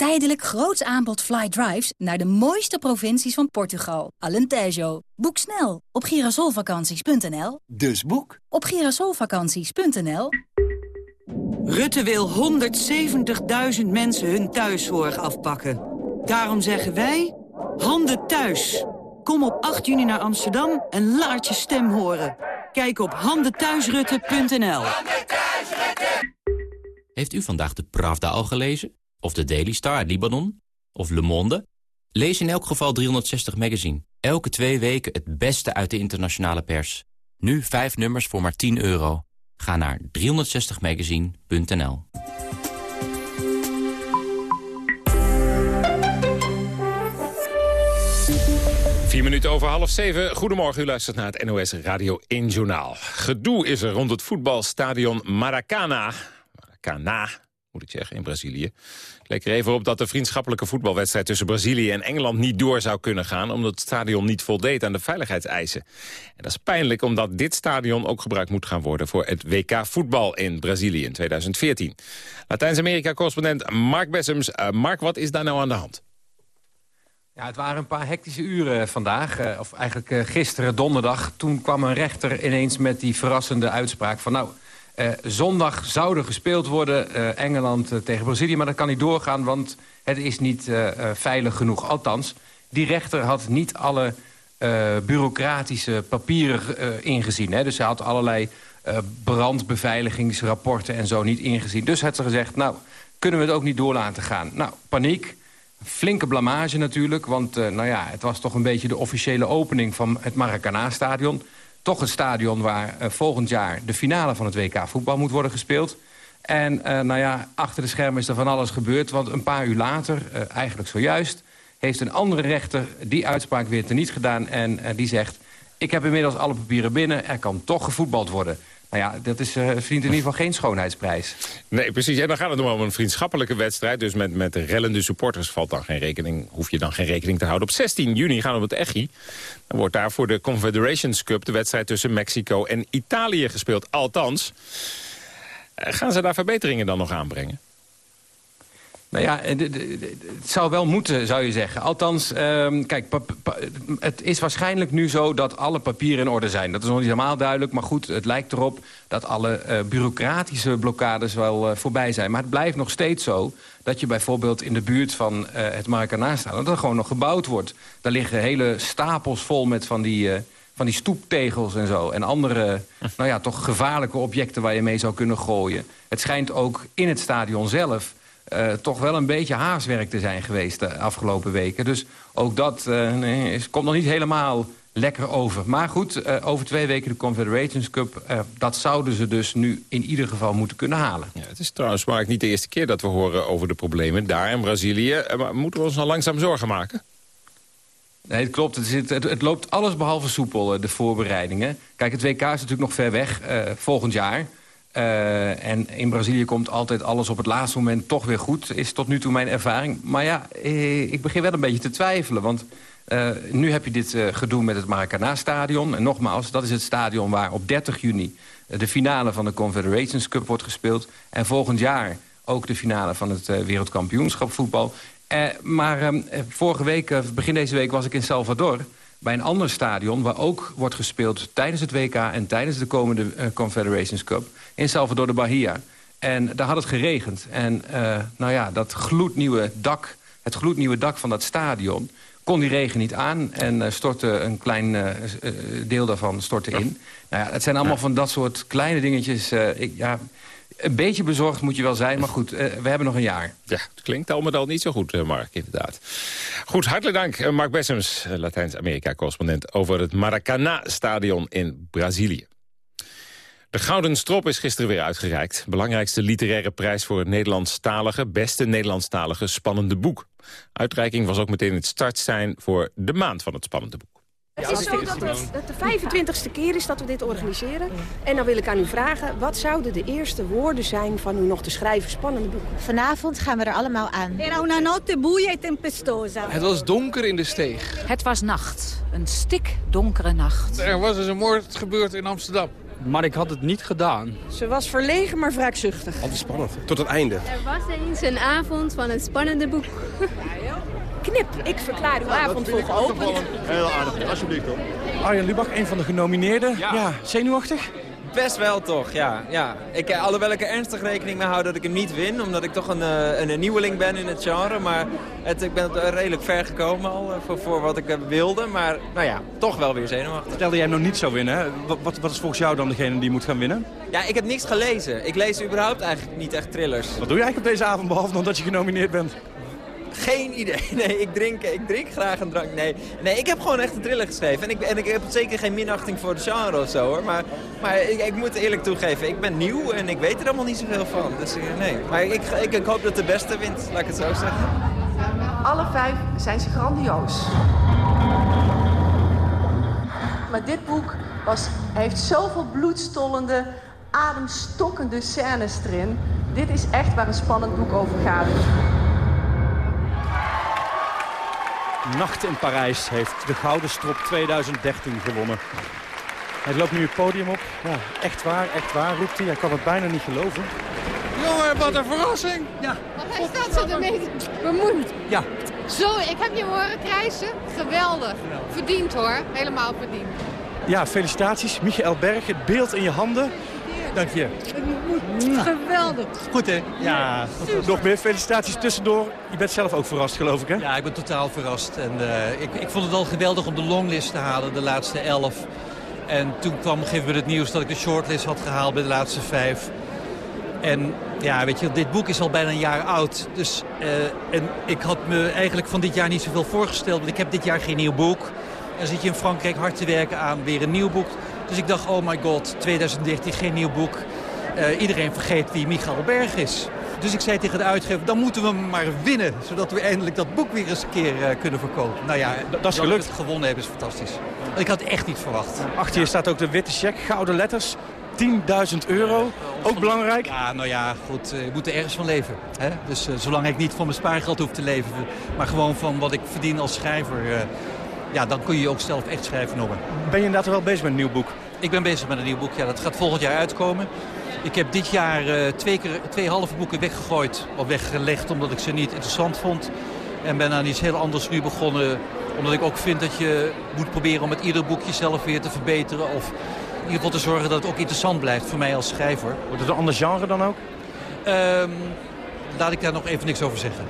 Tijdelijk groots aanbod fly drives naar de mooiste provincies van Portugal. Alentejo. Boek snel op girasolvakanties.nl. Dus boek op girasolvakanties.nl. Rutte wil 170.000 mensen hun thuiszorg afpakken. Daarom zeggen wij, handen thuis. Kom op 8 juni naar Amsterdam en laat je stem horen. Kijk op handenthuisrutte.nl. Heeft u vandaag de Pravda al gelezen? Of de Daily Star uit Libanon? Of Le Monde? Lees in elk geval 360 Magazine. Elke twee weken het beste uit de internationale pers. Nu vijf nummers voor maar 10 euro. Ga naar 360magazine.nl Vier minuten over half zeven. Goedemorgen, u luistert naar het NOS Radio 1 Journaal. Gedoe is er rond het voetbalstadion Maracana. Maracana, moet ik zeggen, in Brazilië. Het leek er even op dat de vriendschappelijke voetbalwedstrijd... tussen Brazilië en Engeland niet door zou kunnen gaan... omdat het stadion niet voldeed aan de veiligheidseisen. En dat is pijnlijk omdat dit stadion ook gebruikt moet gaan worden... voor het WK voetbal in Brazilië in 2014. Latijns-Amerika-correspondent Mark Bessems. Uh, Mark, wat is daar nou aan de hand? Ja, het waren een paar hectische uren vandaag, eh, of eigenlijk gisteren donderdag. Toen kwam een rechter ineens met die verrassende uitspraak van... nou, uh, zondag zou er gespeeld worden, Engeland tegen Brazilië... maar dat kan niet doorgaan, want het is niet veilig genoeg. Althans, die rechter had niet alle bureaucratische papieren ingezien. Hè? Dus hij had allerlei brandbeveiligingsrapporten en zo niet ingezien. Dus had ze gezegd, nou, kunnen we het ook niet door laten gaan. Nou, paniek Flinke blamage natuurlijk, want nou ja, het was toch een beetje de officiële opening van het Maracana-stadion. Toch het stadion waar uh, volgend jaar de finale van het WK voetbal moet worden gespeeld. En uh, nou ja, achter de schermen is er van alles gebeurd, want een paar uur later, eigenlijk zojuist... heeft een andere rechter die uitspraak weer teniet gedaan en die zegt... ik heb inmiddels alle papieren binnen, er kan toch gevoetbald worden. Nou ja, dat is, uh, verdient in ieder geval geen schoonheidsprijs. Nee, precies. En dan gaat het om een vriendschappelijke wedstrijd. Dus met, met rellende supporters valt dan geen rekening, hoef je dan geen rekening te houden. Op 16 juni gaan we op het ECHI. Dan wordt daar voor de Confederations Cup de wedstrijd tussen Mexico en Italië gespeeld. Althans, gaan ze daar verbeteringen dan nog aanbrengen? Nou ja, het zou wel moeten, zou je zeggen. Althans, ehm, kijk, het is waarschijnlijk nu zo dat alle papieren in orde zijn. Dat is nog niet helemaal duidelijk, maar goed, het lijkt erop... dat alle uh, bureaucratische blokkades wel uh, voorbij zijn. Maar het blijft nog steeds zo dat je bijvoorbeeld in de buurt van uh, het Maracana staat... dat er gewoon nog gebouwd wordt. Daar liggen hele stapels vol met van die van die stoeptegels en zo. En andere, nou ja, toch gevaarlijke objecten waar je mee zou kunnen gooien. Het schijnt ook in het stadion zelf uh, toch wel een beetje haaswerk te zijn geweest de afgelopen weken. Dus ook dat uh, nee, is, komt nog niet helemaal lekker over. Maar goed, uh, over twee weken de Confederations Cup... dat zouden ze dus nu in ieder geval moeten kunnen halen. Ja, het is trouwens maar niet de eerste keer dat we horen over de problemen daar in Brazilië. Maar moeten we ons al langzaam zorgen maken? Nee, het klopt. Het, het, het, het, loopt alles behalve soepel, de voorbereidingen. Kijk, het WK is natuurlijk nog ver weg, volgend jaar... Uh, en in Brazilië komt altijd alles op het laatste moment toch weer goed. Is tot nu toe mijn ervaring. Maar ja, eh, ik begin wel een beetje te twijfelen. Want uh, nu heb je dit gedoe met het Maracana-stadion. En nogmaals, dat is het stadion waar op 30 juni... de finale van de Confederations Cup wordt gespeeld. En volgend jaar ook de finale van het wereldkampioenschap voetbal. maar ehm, vorige week, begin deze week, was ik in Salvador bij een ander stadion... waar ook wordt gespeeld tijdens het WK en tijdens de komende uh, Confederations Cup... in Salvador de Bahia. En daar had het geregend. En uh, nou ja, dat gloednieuwe dak, het gloednieuwe dak van dat stadion... kon die regen niet aan en uh, stortte een klein deel daarvan stortte in. Nou ja, het zijn allemaal van dat soort kleine dingetjes... ik, ja, een beetje bezorgd moet je wel zijn, maar goed, uh, we hebben nog een jaar. Ja, het klinkt al met al niet zo goed, uh, Mark, inderdaad. Goed, hartelijk dank, uh, Mark Bessems, Latijns-Amerika-correspondent... over het Maracanã-stadion in Brazilië. De Gouden Strop is gisteren weer uitgereikt. Belangrijkste literaire prijs voor het Nederlandstalige... beste Nederlandstalige spannende boek. Uitreiking was ook meteen het startsein voor de maand van het spannende boek. Het is zo dat het de 25ste keer is dat we dit organiseren. En dan wil ik aan u vragen, wat zouden de eerste woorden zijn van u nog te schrijven spannende boek? Vanavond gaan we er allemaal aan. Era una notte buia e tempestosa. Het was donker in de steeg. Het was nacht. Een stikdonkere nacht. Er was dus een moord gebeurd in Amsterdam. Maar ik had het niet gedaan. Ze was verlegen, maar wraakzuchtig. Altijd spannend, tot het einde. Er was eens een avond van een spannende boek. Knip, ik verklaar uw avond voor geopend. Heel aardig, alsjeblieft hoor. Arjen Lubach, een van de genomineerden. Ja, ja zenuwachtig? Best wel toch, ja. ja. Ik, eh, alhoewel ik er ernstig rekening mee hou dat ik hem niet win. Omdat ik toch een, eh, een, een nieuweling ben in het genre. Maar het, ik ben redelijk ver gekomen al eh, voor, voor wat ik wilde. Maar nou ja, toch wel weer zenuwachtig. Stelde jij hem nog niet zou winnen. Wat, wat, wat, is volgens jou dan degene die moet gaan winnen? Ja, ik heb niks gelezen. Ik lees überhaupt eigenlijk niet echt thrillers. Wat doe je eigenlijk op deze avond behalve dan dat je genomineerd bent? Geen idee. Nee, ik drink, ik drink graag een drank. Nee, nee ik heb gewoon echt een thriller geschreven. En ik, en ik heb zeker geen minachting voor de genre of zo hoor. Maar, maar ik, ik moet eerlijk toegeven, ik ben nieuw en ik weet er allemaal niet zoveel van. Dus eh, nee. Maar ik, ik, ik hoop dat de beste wint, laat ik het zo zeggen. Alle vijf zijn ze grandioos. Maar dit boek was, heeft zoveel bloedstollende, ademstokkende scènes erin. Dit is echt waar een spannend boek over gaat. Nacht in Parijs heeft de Gouden Strop 2013 gewonnen. Hij loopt nu het podium op. Ja, echt waar, echt waar, roept hij. Hij kan het bijna niet geloven. Jongen, wat een verrassing! Ja. Hij staat zo ermee bemoeid. Ja. Zo, ik heb je horen krijsen. Geweldig. Verdiend hoor, helemaal verdiend. Ja, felicitaties. Michael Berg, het beeld in je handen. Dank je. Geweldig. Goed, hè? Ja. Nog meer felicitaties tussendoor. Je bent zelf ook verrast, geloof ik, hè? Ja, ik ben totaal verrast. En, uh, ik, ik vond het al geweldig om de longlist te halen, de laatste elf. En toen kwam op een gegeven moment het nieuws dat ik de shortlist had gehaald bij de laatste vijf. En ja, weet je, dit boek is al bijna een jaar oud. Dus, uh, en ik had me eigenlijk van dit jaar niet zoveel voorgesteld. Want ik heb dit jaar geen nieuw boek. En dan zit je in Frankrijk hard te werken aan weer een nieuw boek. Dus ik dacht, oh my god, 2013, geen nieuw boek. Uh, iedereen vergeet wie Michael Berg is. Dus ik zei tegen de uitgever, dan moeten we maar winnen. Zodat we eindelijk dat boek weer eens een keer uh, kunnen verkopen. Nou ja, dat is gelukt. het gewonnen hebben is fantastisch. Ik had het echt niet verwacht. Achter je staat ook de witte check, gouden letters. 10.000 euro, ook belangrijk. Ja, nou ja, goed, ik moet er ergens van leven. Hè? Dus zolang ik niet van mijn spaargeld hoef te leven... maar gewoon van wat ik verdien als schrijver ja, dan kun je je ook zelf echt schrijven noemen. Ben je inderdaad wel bezig met een nieuw boek? Ik ben bezig met een nieuw boek. Ja, dat gaat volgend jaar uitkomen. Ik heb dit jaar uh, twee, keer, twee halve boeken weggegooid of weggelegd omdat ik ze niet interessant vond. En ben aan iets heel anders nu begonnen. Omdat ik ook vind dat je moet proberen om met ieder boek jezelf weer te verbeteren. Of in ieder geval te zorgen dat het ook interessant blijft voor mij als schrijver. Wordt het een ander genre dan ook? Um, laat ik daar nog even niks over zeggen.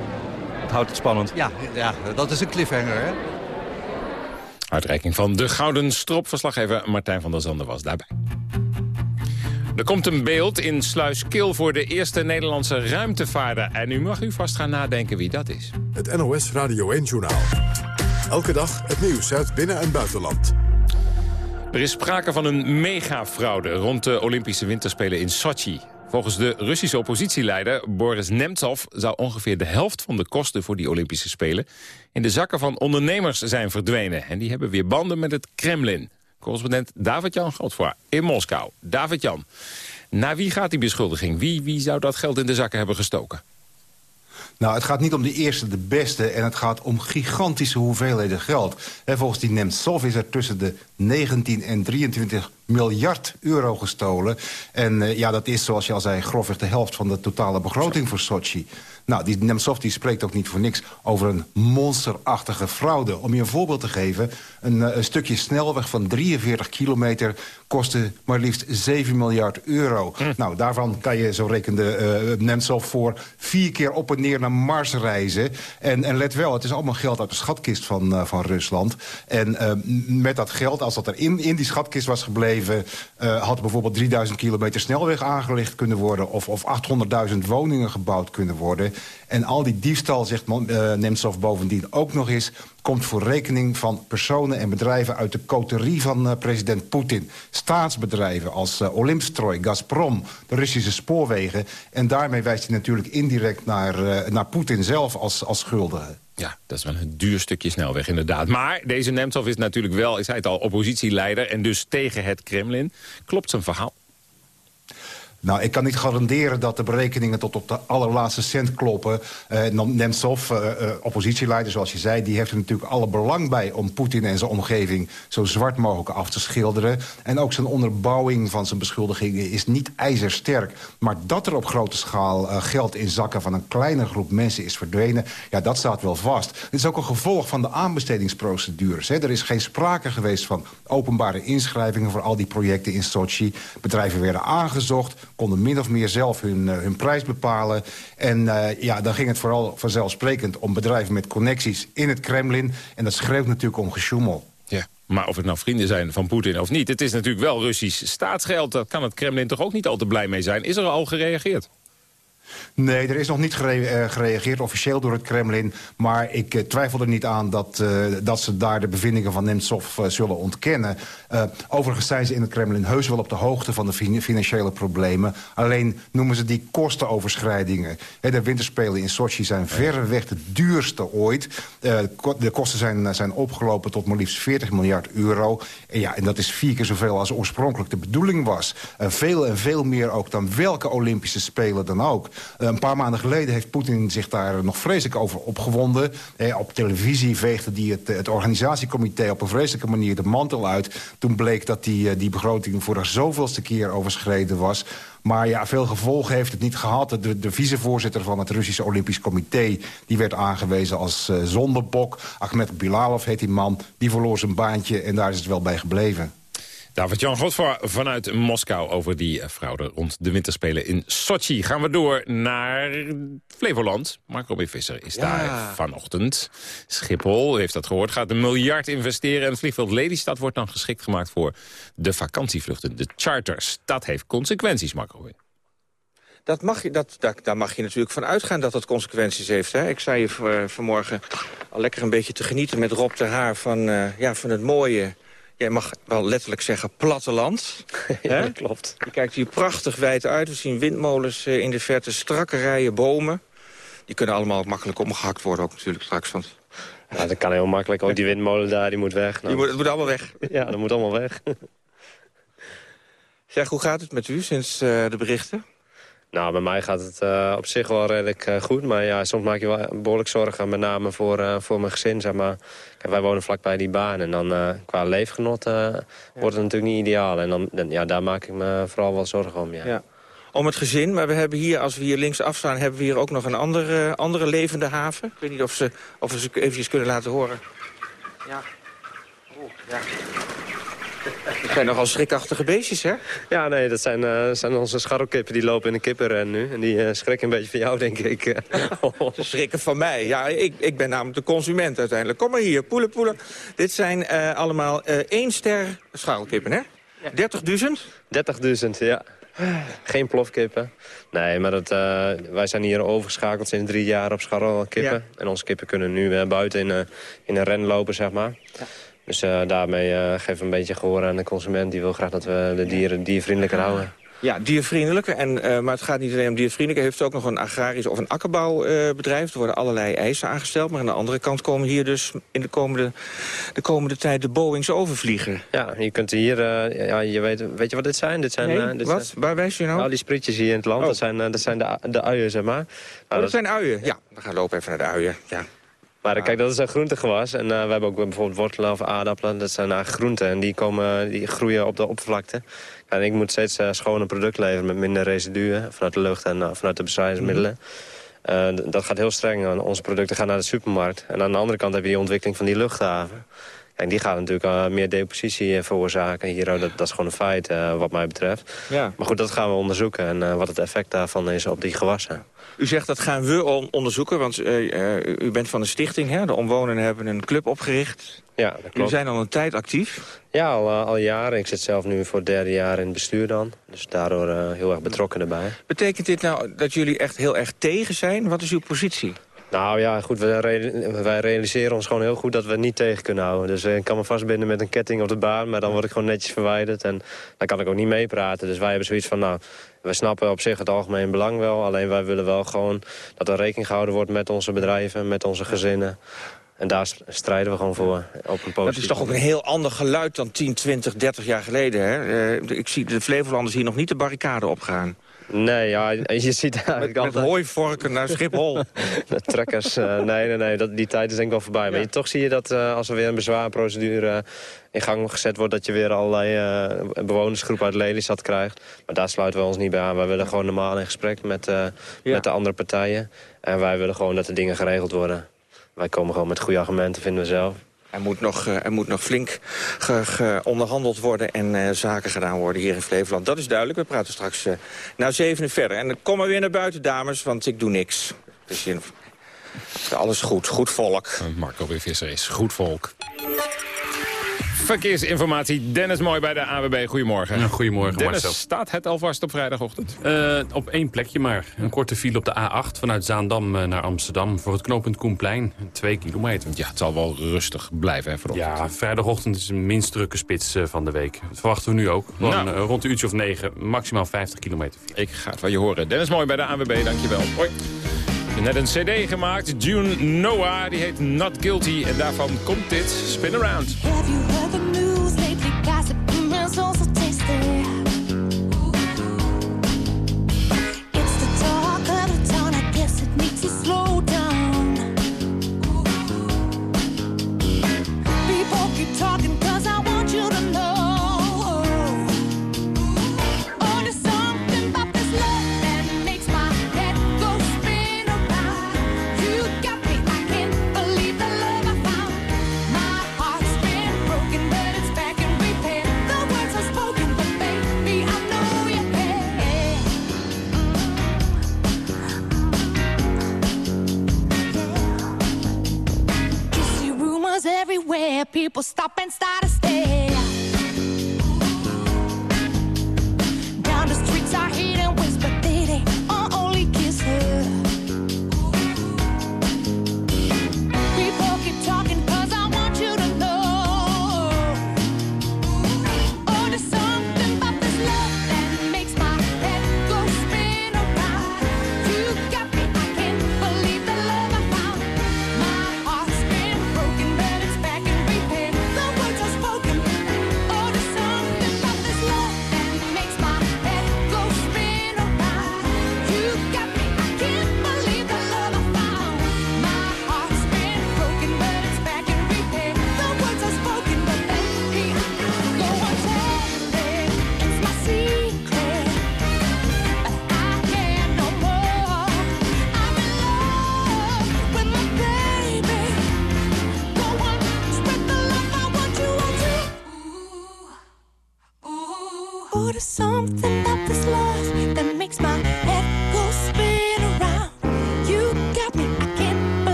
Het houdt het spannend. Ja, ja dat is een cliffhanger, hè? Uitreiking van de Gouden Strop. Verslaggever Martijn van der Zanden was daarbij. Er komt een beeld in Sluiskil voor de eerste Nederlandse ruimtevaarder. En nu mag u vast gaan nadenken wie dat is. Het NOS Radio 1-journaal. Elke dag het nieuws uit binnen- en buitenland. Er is sprake van een megafraude rond de Olympische Winterspelen in Sochi. Volgens de Russische oppositieleider Boris Nemtsov... zou ongeveer de helft van de kosten voor die Olympische Spelen... in de zakken van ondernemers zijn verdwenen. En die hebben weer banden met het Kremlin. Correspondent David-Jan Godvoor in Moskou. David-Jan, naar wie gaat die beschuldiging? Wie, wie zou dat geld in de zakken hebben gestoken? Nou, het gaat niet om de eerste, de beste. En het gaat om gigantische hoeveelheden geld. volgens die Nemtsov is er tussen de 19 en 23 miljard euro gestolen. En uh, ja, dat is, zoals je al zei, grofweg de helft van de totale begroting voor Sochi. Nou, die Nemtsov die spreekt ook niet voor niks over een monsterachtige fraude. Om je een voorbeeld te geven, een, eh, een stukje snelweg van 43 kilometer... kostte maar liefst 7 miljard euro. Hm. Nou, daarvan kan je, zo rekende uh, Nemtsov voor... vier keer op en neer naar Mars reizen. En, en let wel, het is allemaal geld uit de schatkist van, uh, van Rusland. En met dat geld, als dat er in, in die schatkist was gebleven... Uh, had bijvoorbeeld 3000 kilometer snelweg aangelegd kunnen worden... of, of 800.000 woningen gebouwd kunnen worden. En al die diefstal, zegt uh, Nemtsov bovendien ook nog eens... komt voor rekening van personen en bedrijven uit de coterie van uh, president Poetin. Staatsbedrijven als uh, Gazprom, de Russische spoorwegen. En daarmee wijst hij natuurlijk indirect naar, naar Poetin zelf als, als schuldige. Ja, dat is wel een duur stukje snelweg inderdaad. Maar deze Nemtsov is natuurlijk wel, is hij het al, oppositieleider... en dus tegen het Kremlin. Klopt zijn verhaal? Nou, ik kan niet garanderen dat de berekeningen tot op de allerlaatste cent kloppen. Uh, Nemtsov, uh, uh, oppositieleider zoals je zei... die heeft er natuurlijk alle belang bij om Poetin en zijn omgeving... zo zwart mogelijk af te schilderen. En ook zijn onderbouwing van zijn beschuldigingen is niet ijzersterk. Maar dat er op grote schaal geld in zakken van een kleine groep mensen is verdwenen... ja, dat staat wel vast. Dit is ook een gevolg van de aanbestedingsprocedures. Hè. Er is geen sprake geweest van openbare inschrijvingen... voor al die projecten in Sochi. Bedrijven werden aangezocht konden min of meer zelf hun, uh, hun prijs bepalen. En uh, ja, dan ging het vooral vanzelfsprekend om bedrijven met connecties in het Kremlin. En dat schreeuwt natuurlijk om gesjoemel. Ja, maar of het nou vrienden zijn van Poetin of niet... het is natuurlijk wel Russisch staatsgeld. Daar kan het Kremlin toch ook niet al te blij mee zijn. Is er al gereageerd? Nee, er is nog niet gere uh, gereageerd officieel door het Kremlin. Maar ik uh, twijfel er niet aan dat, uh, dat ze daar de bevindingen van Nemtsov zullen ontkennen. overigens zijn ze in het Kremlin heus wel op de hoogte van de fin financiële problemen. Alleen noemen ze die kostenoverschrijdingen. He, de winterspelen in Sochi zijn verreweg de duurste ooit. de kosten zijn, zijn opgelopen tot maar liefst 40 miljard euro. En, ja, en dat is vier keer zoveel als oorspronkelijk de bedoeling was. veel en veel meer ook dan welke Olympische Spelen dan ook. Eh, een paar maanden geleden heeft Poetin zich daar nog vreselijk over opgewonden. Op televisie veegde hij het, het organisatiecomité op een vreselijke manier de mantel uit. Toen bleek dat die, eh, die begroting voor de zoveelste keer overschreden was. Maar ja, veel gevolgen heeft het niet gehad. De, de vicevoorzitter van het Russische Olympisch Comité... die werd aangewezen als uh, zondebok. Ahmed Bilalov heet die man. Die verloor zijn baantje en daar is het wel bij gebleven. David-Jan Godvoor vanuit Moskou over die fraude rond de winterspelen in Sochi. Gaan we door naar Flevoland. Mark Robin Visser is daar vanochtend. Schiphol, heeft dat gehoord, gaat een miljard investeren... en het vliegveld Lelystad wordt dan geschikt gemaakt voor de vakantievluchten, de charters. Dat heeft consequenties, Robin. Dat mag je, dat, daar mag je natuurlijk van uitgaan dat dat consequenties heeft. Hè? Ik zei je vanmorgen al lekker een beetje te genieten met Rob ter Haar... van, uh, ja, van het mooie Jij mag wel letterlijk zeggen platteland. ja, dat klopt. Je kijkt hier prachtig wijd uit. We zien windmolens eh, in de verte, strakke rijen bomen. Die kunnen allemaal makkelijk omgehakt worden ook natuurlijk straks. Want... Ja, dat kan heel makkelijk. Ook die windmolen daar, die moet weg. Nou. Die moet, het moet allemaal weg. Ja, dat moet allemaal weg. zeg, hoe gaat het met u sinds uh, de berichten? Nou, bij mij gaat het uh, op zich wel redelijk uh, goed. Maar ja, soms maak je wel behoorlijk zorgen, met name voor, uh, voor mijn gezin. Zeg maar. Kijk, wij wonen vlakbij die baan en dan qua leefgenot wordt het natuurlijk niet ideaal. En dan, dan, ja, daar maak ik me vooral wel zorgen om, ja. ja. Om het gezin, maar we hebben hier, als we hier links afstaan... hebben we hier ook nog een andere, andere levende haven. Ik weet niet of, ze, of we ze eventjes kunnen laten horen. Ja. Oeh, ja. Het zijn nogal schrikachtige beestjes, hè? Ja, nee, dat zijn, uh, zijn onze scharrelkippen die lopen in de kippenren nu. En die uh, schrikken een beetje van jou, denk ik. Ze schrikken van mij. Ja, ik, ik ben namelijk de consument uiteindelijk. Kom maar hier, poelen, poelen. Dit zijn uh, allemaal één ster scharrelkippen, hè? Ja. 30.000? 30.000, ja. Geen plofkippen. Nee, maar dat, uh, wij zijn hier overgeschakeld sinds drie jaar op scharrelkippen. Ja. En onze kippen kunnen nu uh, buiten in, uh, in een ren lopen, zeg maar. Ja. Dus uh, daarmee uh, geven we een beetje gehoor aan de consument. Die wil graag dat we de dieren diervriendelijker houden. Ja, diervriendelijker. En, uh, maar het gaat niet alleen om diervriendelijker. Heeft ook nog een agrarisch of een akkerbouwbedrijf. er worden allerlei eisen aangesteld. Maar aan de andere kant komen hier dus in de komende, de komende tijd de Boeings overvliegen. Ja, je kunt hier... ja, je weet, weet je wat dit zijn? Dit zijn nee, dit wat? Zijn, Waar wijs je nou? Nou, die sprietjes hier in het land. Oh. Dat zijn, dat zijn de, de uien, zeg maar. Nou, oh, dat, dat zijn uien? Ja, we gaan lopen even naar de uien. Ja. Maar kijk, dat is een groentegewas. En uh, we hebben ook bijvoorbeeld wortelen of aardappelen. Dat zijn eigenlijk groenten en die, komen, die groeien op de oppervlakte. En ik moet steeds uh, schone product leveren met minder residuen vanuit de lucht en uh, vanuit de bestrijdingsmiddelen. Mm. dat gaat heel streng. Onze producten gaan naar de supermarkt. En aan de andere kant heb je die ontwikkeling van die luchthaven. En die gaat natuurlijk meer depositie veroorzaken. Hier, dat, dat is gewoon een feit wat mij betreft. Ja. Maar goed, dat gaan we onderzoeken. En wat het effect daarvan is op die gewassen. U zegt dat gaan we onderzoeken, want uh, uh, u bent van een stichting. Hè? De omwonenden hebben een club opgericht. Ja, dat klopt. U zijn al een tijd actief. Ja, al, al jaren. Ik zit zelf nu voor het derde jaar in het bestuur dan. Dus daardoor uh, heel erg betrokken erbij. Betekent dit nou dat jullie echt heel erg tegen zijn? Wat is uw positie? Nou ja, goed, wij, wij, realiseren ons gewoon heel goed dat we het niet tegen kunnen houden. Dus ik kan me vastbinden met een ketting op de baan, maar dan word ik gewoon netjes verwijderd. En dan kan ik ook niet meepraten. Dus wij hebben zoiets van, nou, we snappen op zich het algemeen belang wel. Alleen wij willen wel gewoon dat er rekening gehouden wordt met onze bedrijven, met onze gezinnen. En daar strijden we gewoon voor. Op een dat is toch ook een heel ander geluid dan 10, 20, 30 jaar geleden. Hè? Uh, ik zie de Flevolanders hier nog niet de barricade opgaan. Nee, ja, je ziet eigenlijk met, altijd... hooivorken naar Schiphol. de trekkers, uh, nee, nee, nee, dat, die tijd is denk ik wel voorbij. Ja. Maar je, toch zie je dat uh, als er weer een bezwaarprocedure uh, in gang gezet wordt... dat je weer allerlei bewonersgroepen uit Lelystad krijgt. Maar daar sluiten we ons niet bij aan. Wij willen gewoon normaal in gesprek met, ja. met de andere partijen. En wij willen gewoon dat de dingen geregeld worden. Wij komen gewoon met goede argumenten, vinden we zelf. Er moet nog, uh, er moet nog flink onderhandeld worden en uh, zaken gedaan worden hier in Flevoland. Dat is duidelijk. We praten straks uh, na zevenen verder. En kom maar weer naar buiten, dames, want ik doe niks. Dus alles goed. Goed volk. Marco weer Visser is goed volk. Verkeersinformatie. Dennis Mooi bij de AWB. Goedemorgen. Ja, goedemorgen, Dennis, Marcel. staat het alvast op vrijdagochtend? Uh, op één plekje maar. Een korte file op de A8 vanuit Zaandam naar Amsterdam... voor het knooppunt Koenplein. Twee kilometer. Ja, het zal wel rustig blijven hè, vanochtend. Ja, vrijdagochtend is een minst drukke spits uh, van de week. Dat verwachten we nu ook. Nou. rond een uurtje of negen, maximaal 50 kilometer. Ik ga het van je horen. Dennis Mooi bij de AWB, dankjewel. Hoi. Net een cd gemaakt, June Noah, die heet Not Guilty. En daarvan komt dit, Spin Around. Everywhere, people stop and start to stare.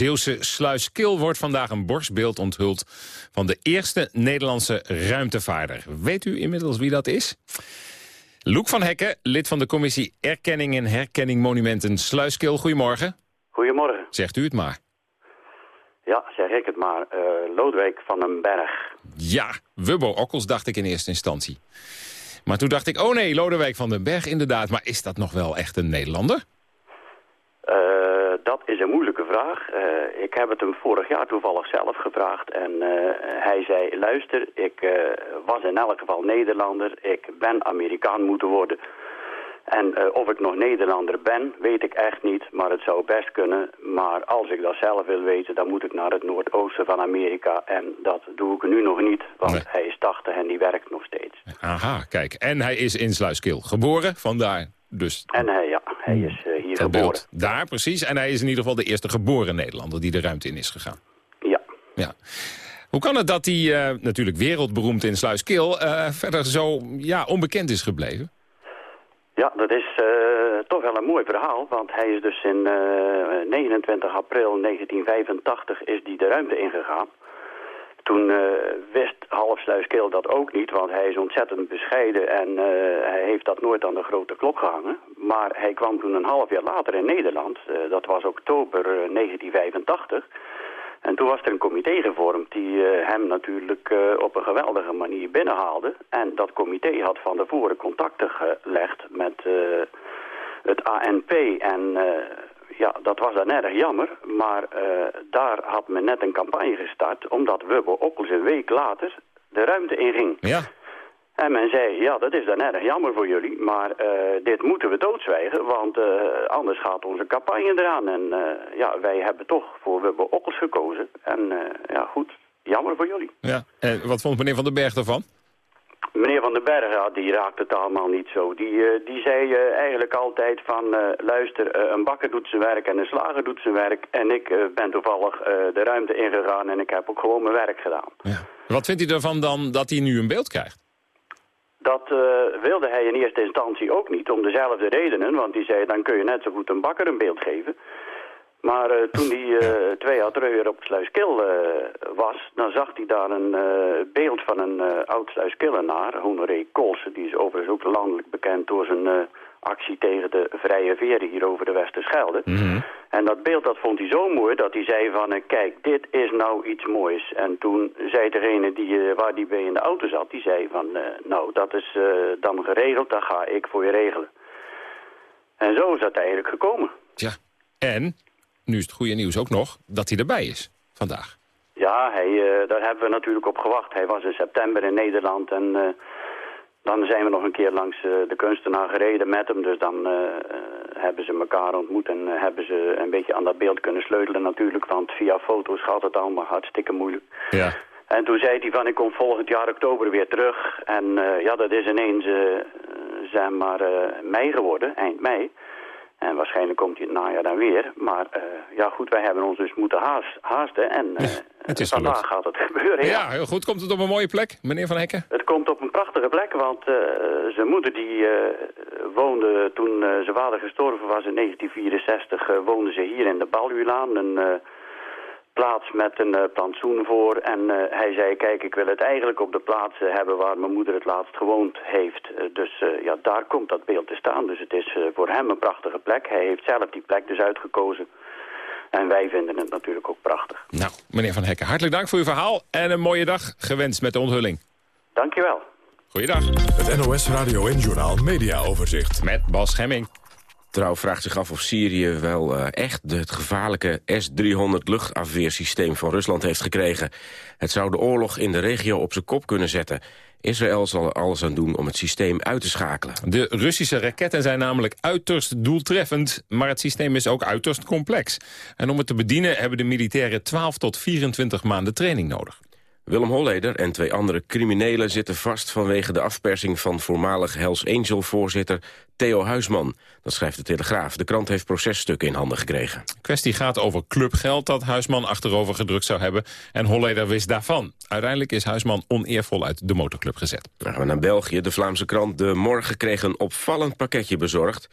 Zeeuwse Sluiskil wordt vandaag een borstbeeld onthuld... van de eerste Nederlandse ruimtevaarder. Weet u inmiddels wie dat is? Loek van Hekken, lid van de commissie Erkenning en Herkenning Monumenten Sluiskil. Goedemorgen. Goedemorgen. Zegt u het maar. Ja, zeg ik het maar. Eh, Lodewijk van den Berg. Ja, Wubbo Okkels dacht ik in eerste instantie. Maar toen dacht ik, oh nee, Lodewijk van den Berg inderdaad. Maar is dat nog wel echt een Nederlander? Is een moeilijke vraag. Eh, ik heb het hem vorig jaar toevallig zelf gevraagd. En eh, hij zei, luister, ik eh, was in elk geval Nederlander. Ik ben Amerikaan moeten worden. En of ik nog Nederlander ben, weet ik echt niet. Maar het zou best kunnen. Maar als ik dat zelf wil weten, dan moet ik naar het noordoosten van Amerika. En dat doe ik nu nog niet, want hij is 80 en die werkt nog steeds. Aha, kijk. En hij is in Sluiskil geboren, vandaar dus En hij, ja, hij is eh, hier geboren. daar precies. En hij is in ieder geval de eerste geboren Nederlander die de ruimte in is gegaan. Ja. ja. Hoe kan het dat hij, eh, natuurlijk wereldberoemd in Sluiskil... eh, verder zo ja, onbekend is gebleven? Ja, dat is toch wel een mooi verhaal, want hij is dus in eh, 29 april 1985 is die de ruimte ingegaan. Toen eh, wist half Sluiskeel dat ook niet, want hij is ontzettend bescheiden en eh, hij heeft dat nooit aan de grote klok gehangen. Maar hij kwam toen een half jaar later in Nederland, eh, dat was oktober eh, 1985. En toen was er een comité gevormd die hem natuurlijk op een geweldige manier binnenhaalde. En dat comité had van tevoren contacten gelegd met het ANP. En ja, dat was dan erg jammer. Maar eh, daar had men net een campagne gestart, omdat Wubbo Okkels een week later de ruimte inging. Ja. En men zei, ja, dat is dan erg jammer voor jullie, maar eh, dit moeten we doodzwijgen, want eh, anders gaat onze campagne eraan. En ja, wij hebben toch voor Wubbo Okkels gekozen. En ja, goed, jammer voor jullie. Ja. En wat vond meneer Van den Berg daarvan? Meneer Van den Berg, ja, die raakte het allemaal niet zo. Die, eh, die zei eh, eigenlijk altijd van, eh, luister, een bakker doet zijn werk en een slager doet zijn werk. En ik ben toevallig de ruimte ingegaan en ik heb ook gewoon mijn werk gedaan. Wat vindt u ervan dan dat hij nu een beeld krijgt? Dat wilde hij in eerste instantie ook niet, om dezelfde redenen. Want die zei, dan kun je net zo goed een bakker een beeld geven. Maar eh, toen hij eh, twee jaar terug weer op Sluiskil eh, was... dan zag hij daar een eh, beeld van een oud Sluiskillenaar, Honoré Kolsen. Die is overigens ook landelijk bekend door zijn actie tegen de vrije veren hier over de Westerschelde. En dat beeld dat vond hij zo mooi dat hij zei van... kijk, dit is nou iets moois. En toen zei degene die, waar die bij in de auto zat, die zei van... nou, dat is dan geregeld, dat ga ik voor je regelen. En zo is dat eigenlijk gekomen. Tja. En, nu is het goede nieuws ook nog, dat hij erbij is vandaag. Ja, hij, eh, daar hebben we natuurlijk op gewacht. Hij was in september in Nederland en eh, dan zijn we nog een keer langs eh, de kunstenaar gereden met hem. Dus dan hebben ze elkaar ontmoet en hebben ze een beetje aan dat beeld kunnen sleutelen natuurlijk. Want via foto's gaat het allemaal hartstikke moeilijk. Ja. En toen zei hij van ik kom volgend jaar oktober weer terug. En ja, dat is ineens zeg maar mei geworden, eind mei. En waarschijnlijk komt hij het najaar dan weer. Maar eh, ja goed, wij hebben ons dus moeten haast, haasten. En eh, Het is vandaag gelukt. gaat het gebeuren. Ja, heel goed. Komt het op een mooie plek, meneer Van Hekken? Het komt op een prachtige plek, want eh, zijn moeder die woonde toen zijn vader gestorven was in 1964, eh, woonde ze hier in de een eh, plaats met een eh, plantsoen voor. En eh, hij zei, kijk, ik wil het eigenlijk op de plaats hebben waar mijn moeder het laatst gewoond heeft. Eh, dus eh, ja, daar komt dat beeld te staan. Dus het is voor hem een prachtige plek. Hij heeft zelf die plek dus uitgekozen. En wij vinden het natuurlijk ook prachtig. Nou, meneer Van Hekken, hartelijk dank voor uw verhaal. En een mooie dag gewenst met de onthulling. Dankjewel. Goeiedag. Het NOS Radio en Journaal Media Overzicht. Met Bas Schemming. Trouw vraagt zich af of Syrië wel eh, echt het gevaarlijke S-300 luchtafweersysteem van Rusland heeft gekregen. Het zou de oorlog in de regio op zijn kop kunnen zetten. Israël zal er alles aan doen om het systeem uit te schakelen. De Russische raketten zijn namelijk uiterst doeltreffend, maar het systeem is ook uiterst complex. En om het te bedienen hebben de militairen 12 tot 24 maanden training nodig. Willem Holleder en twee andere criminelen zitten vast vanwege de afpersing van voormalig Hells Angel-voorzitter Theo Huisman. Dat schrijft de Telegraaf. De krant heeft processtukken in handen gekregen. De kwestie gaat over clubgeld dat Huisman achterover gedrukt zou hebben. En Holleder wist daarvan. Uiteindelijk is Huisman oneervol uit de motorclub gezet. Dan gaan we naar België. De Vlaamse krant De Morgen kreeg een opvallend pakketje bezorgd.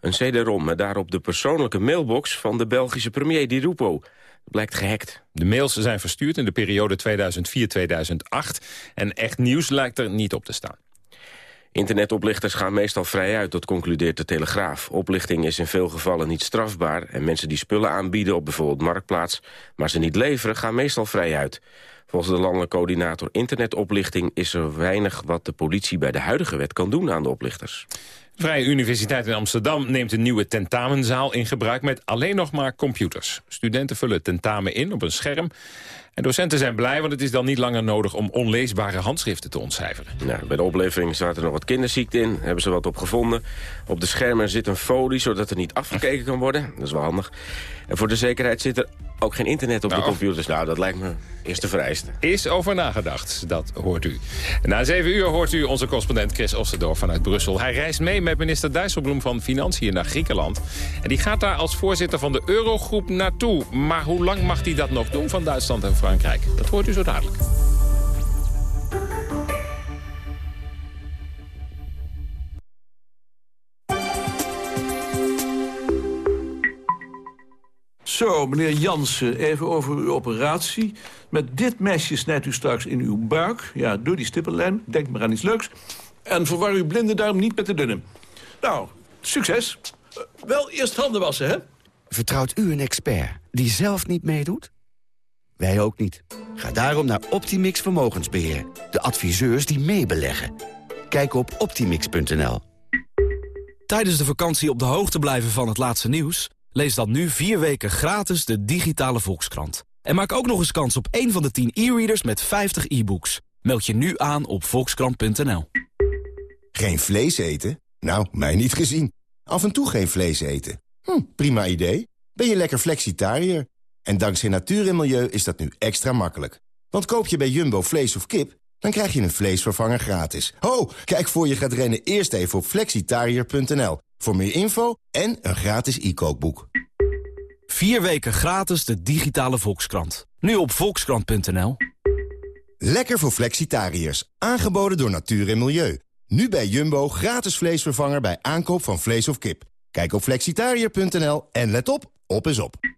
Een CD-ROM met daarop de persoonlijke mailbox van de Belgische premier Di Rupo. Blijkt gehackt. De mails zijn verstuurd in de periode 2004-2008. En echt nieuws lijkt er niet op te staan. Internetoplichters gaan meestal vrij uit, dat concludeert de Telegraaf. Oplichting is in veel gevallen niet strafbaar... en mensen die spullen aanbieden op bijvoorbeeld Marktplaats... maar ze niet leveren, gaan meestal vrij uit. Volgens de landelijke coördinator internetoplichting... is er weinig wat de politie bij de huidige wet kan doen aan de oplichters. De Vrije Universiteit in Amsterdam neemt een nieuwe tentamenzaal in gebruik met alleen nog maar computers. Studenten vullen tentamen in op een scherm. En docenten zijn blij, want het is dan niet langer nodig om onleesbare handschriften te ontcijferen. Nou, bij de oplevering zaten nog wat kinderziekten in. Hebben ze wat op gevonden. Op de schermen zit een folie, zodat er niet afgekeken kan worden. Dat is wel handig. En voor de zekerheid zit er ook geen internet op de computers. Nou, dat lijkt me eerste vereiste. Is over nagedacht, dat hoort u. Na zeven uur hoort u onze correspondent Chris Osterdorf vanuit Brussel. Hij reist mee met minister Dijsselbloem van Financiën naar Griekenland. En die gaat daar als voorzitter van de Eurogroep naartoe. Maar hoe lang mag hij dat nog doen van Duitsland en Frankrijk? Dat hoort u zo dadelijk. Zo, meneer Jansen, even over uw operatie. Met dit mesje snijdt u straks in uw buik. Ja, door die stippenlijn. Denk maar aan iets leuks. En verwar uw blinde duim niet met de dunne. Nou, succes. Eh, wel eerst handen wassen, hè? Vertrouwt u een expert die zelf niet meedoet? Wij ook niet. Ga daarom naar Optimix Vermogensbeheer. De adviseurs die meebeleggen. Kijk op optimix.nl. Tijdens de vakantie op de hoogte blijven van het laatste nieuws? Lees dan nu vier weken gratis de digitale Volkskrant. En maak ook nog eens kans op één van de 10 e-readers met 50 e-books. Meld je nu aan op volkskrant.nl. Geen vlees eten? Nou, mij niet gezien. Af en toe geen vlees eten. Hm, prima idee. Ben je lekker flexitariër? En dankzij natuur en milieu is dat nu extra makkelijk. Want koop je bij Jumbo vlees of kip, dan krijg je een vleesvervanger gratis. Ho, kijk voor je gaat rennen eerst even op flexitariër.nl. Voor meer info en een gratis e-kookboek. Vier weken gratis de digitale Volkskrant. Nu op volkskrant.nl. Lekker voor flexitariërs. Aangeboden door natuur en milieu. Nu bij Jumbo gratis vleesvervanger bij aankoop van vlees of kip. Kijk op flexitariër.nl en let op, op is op.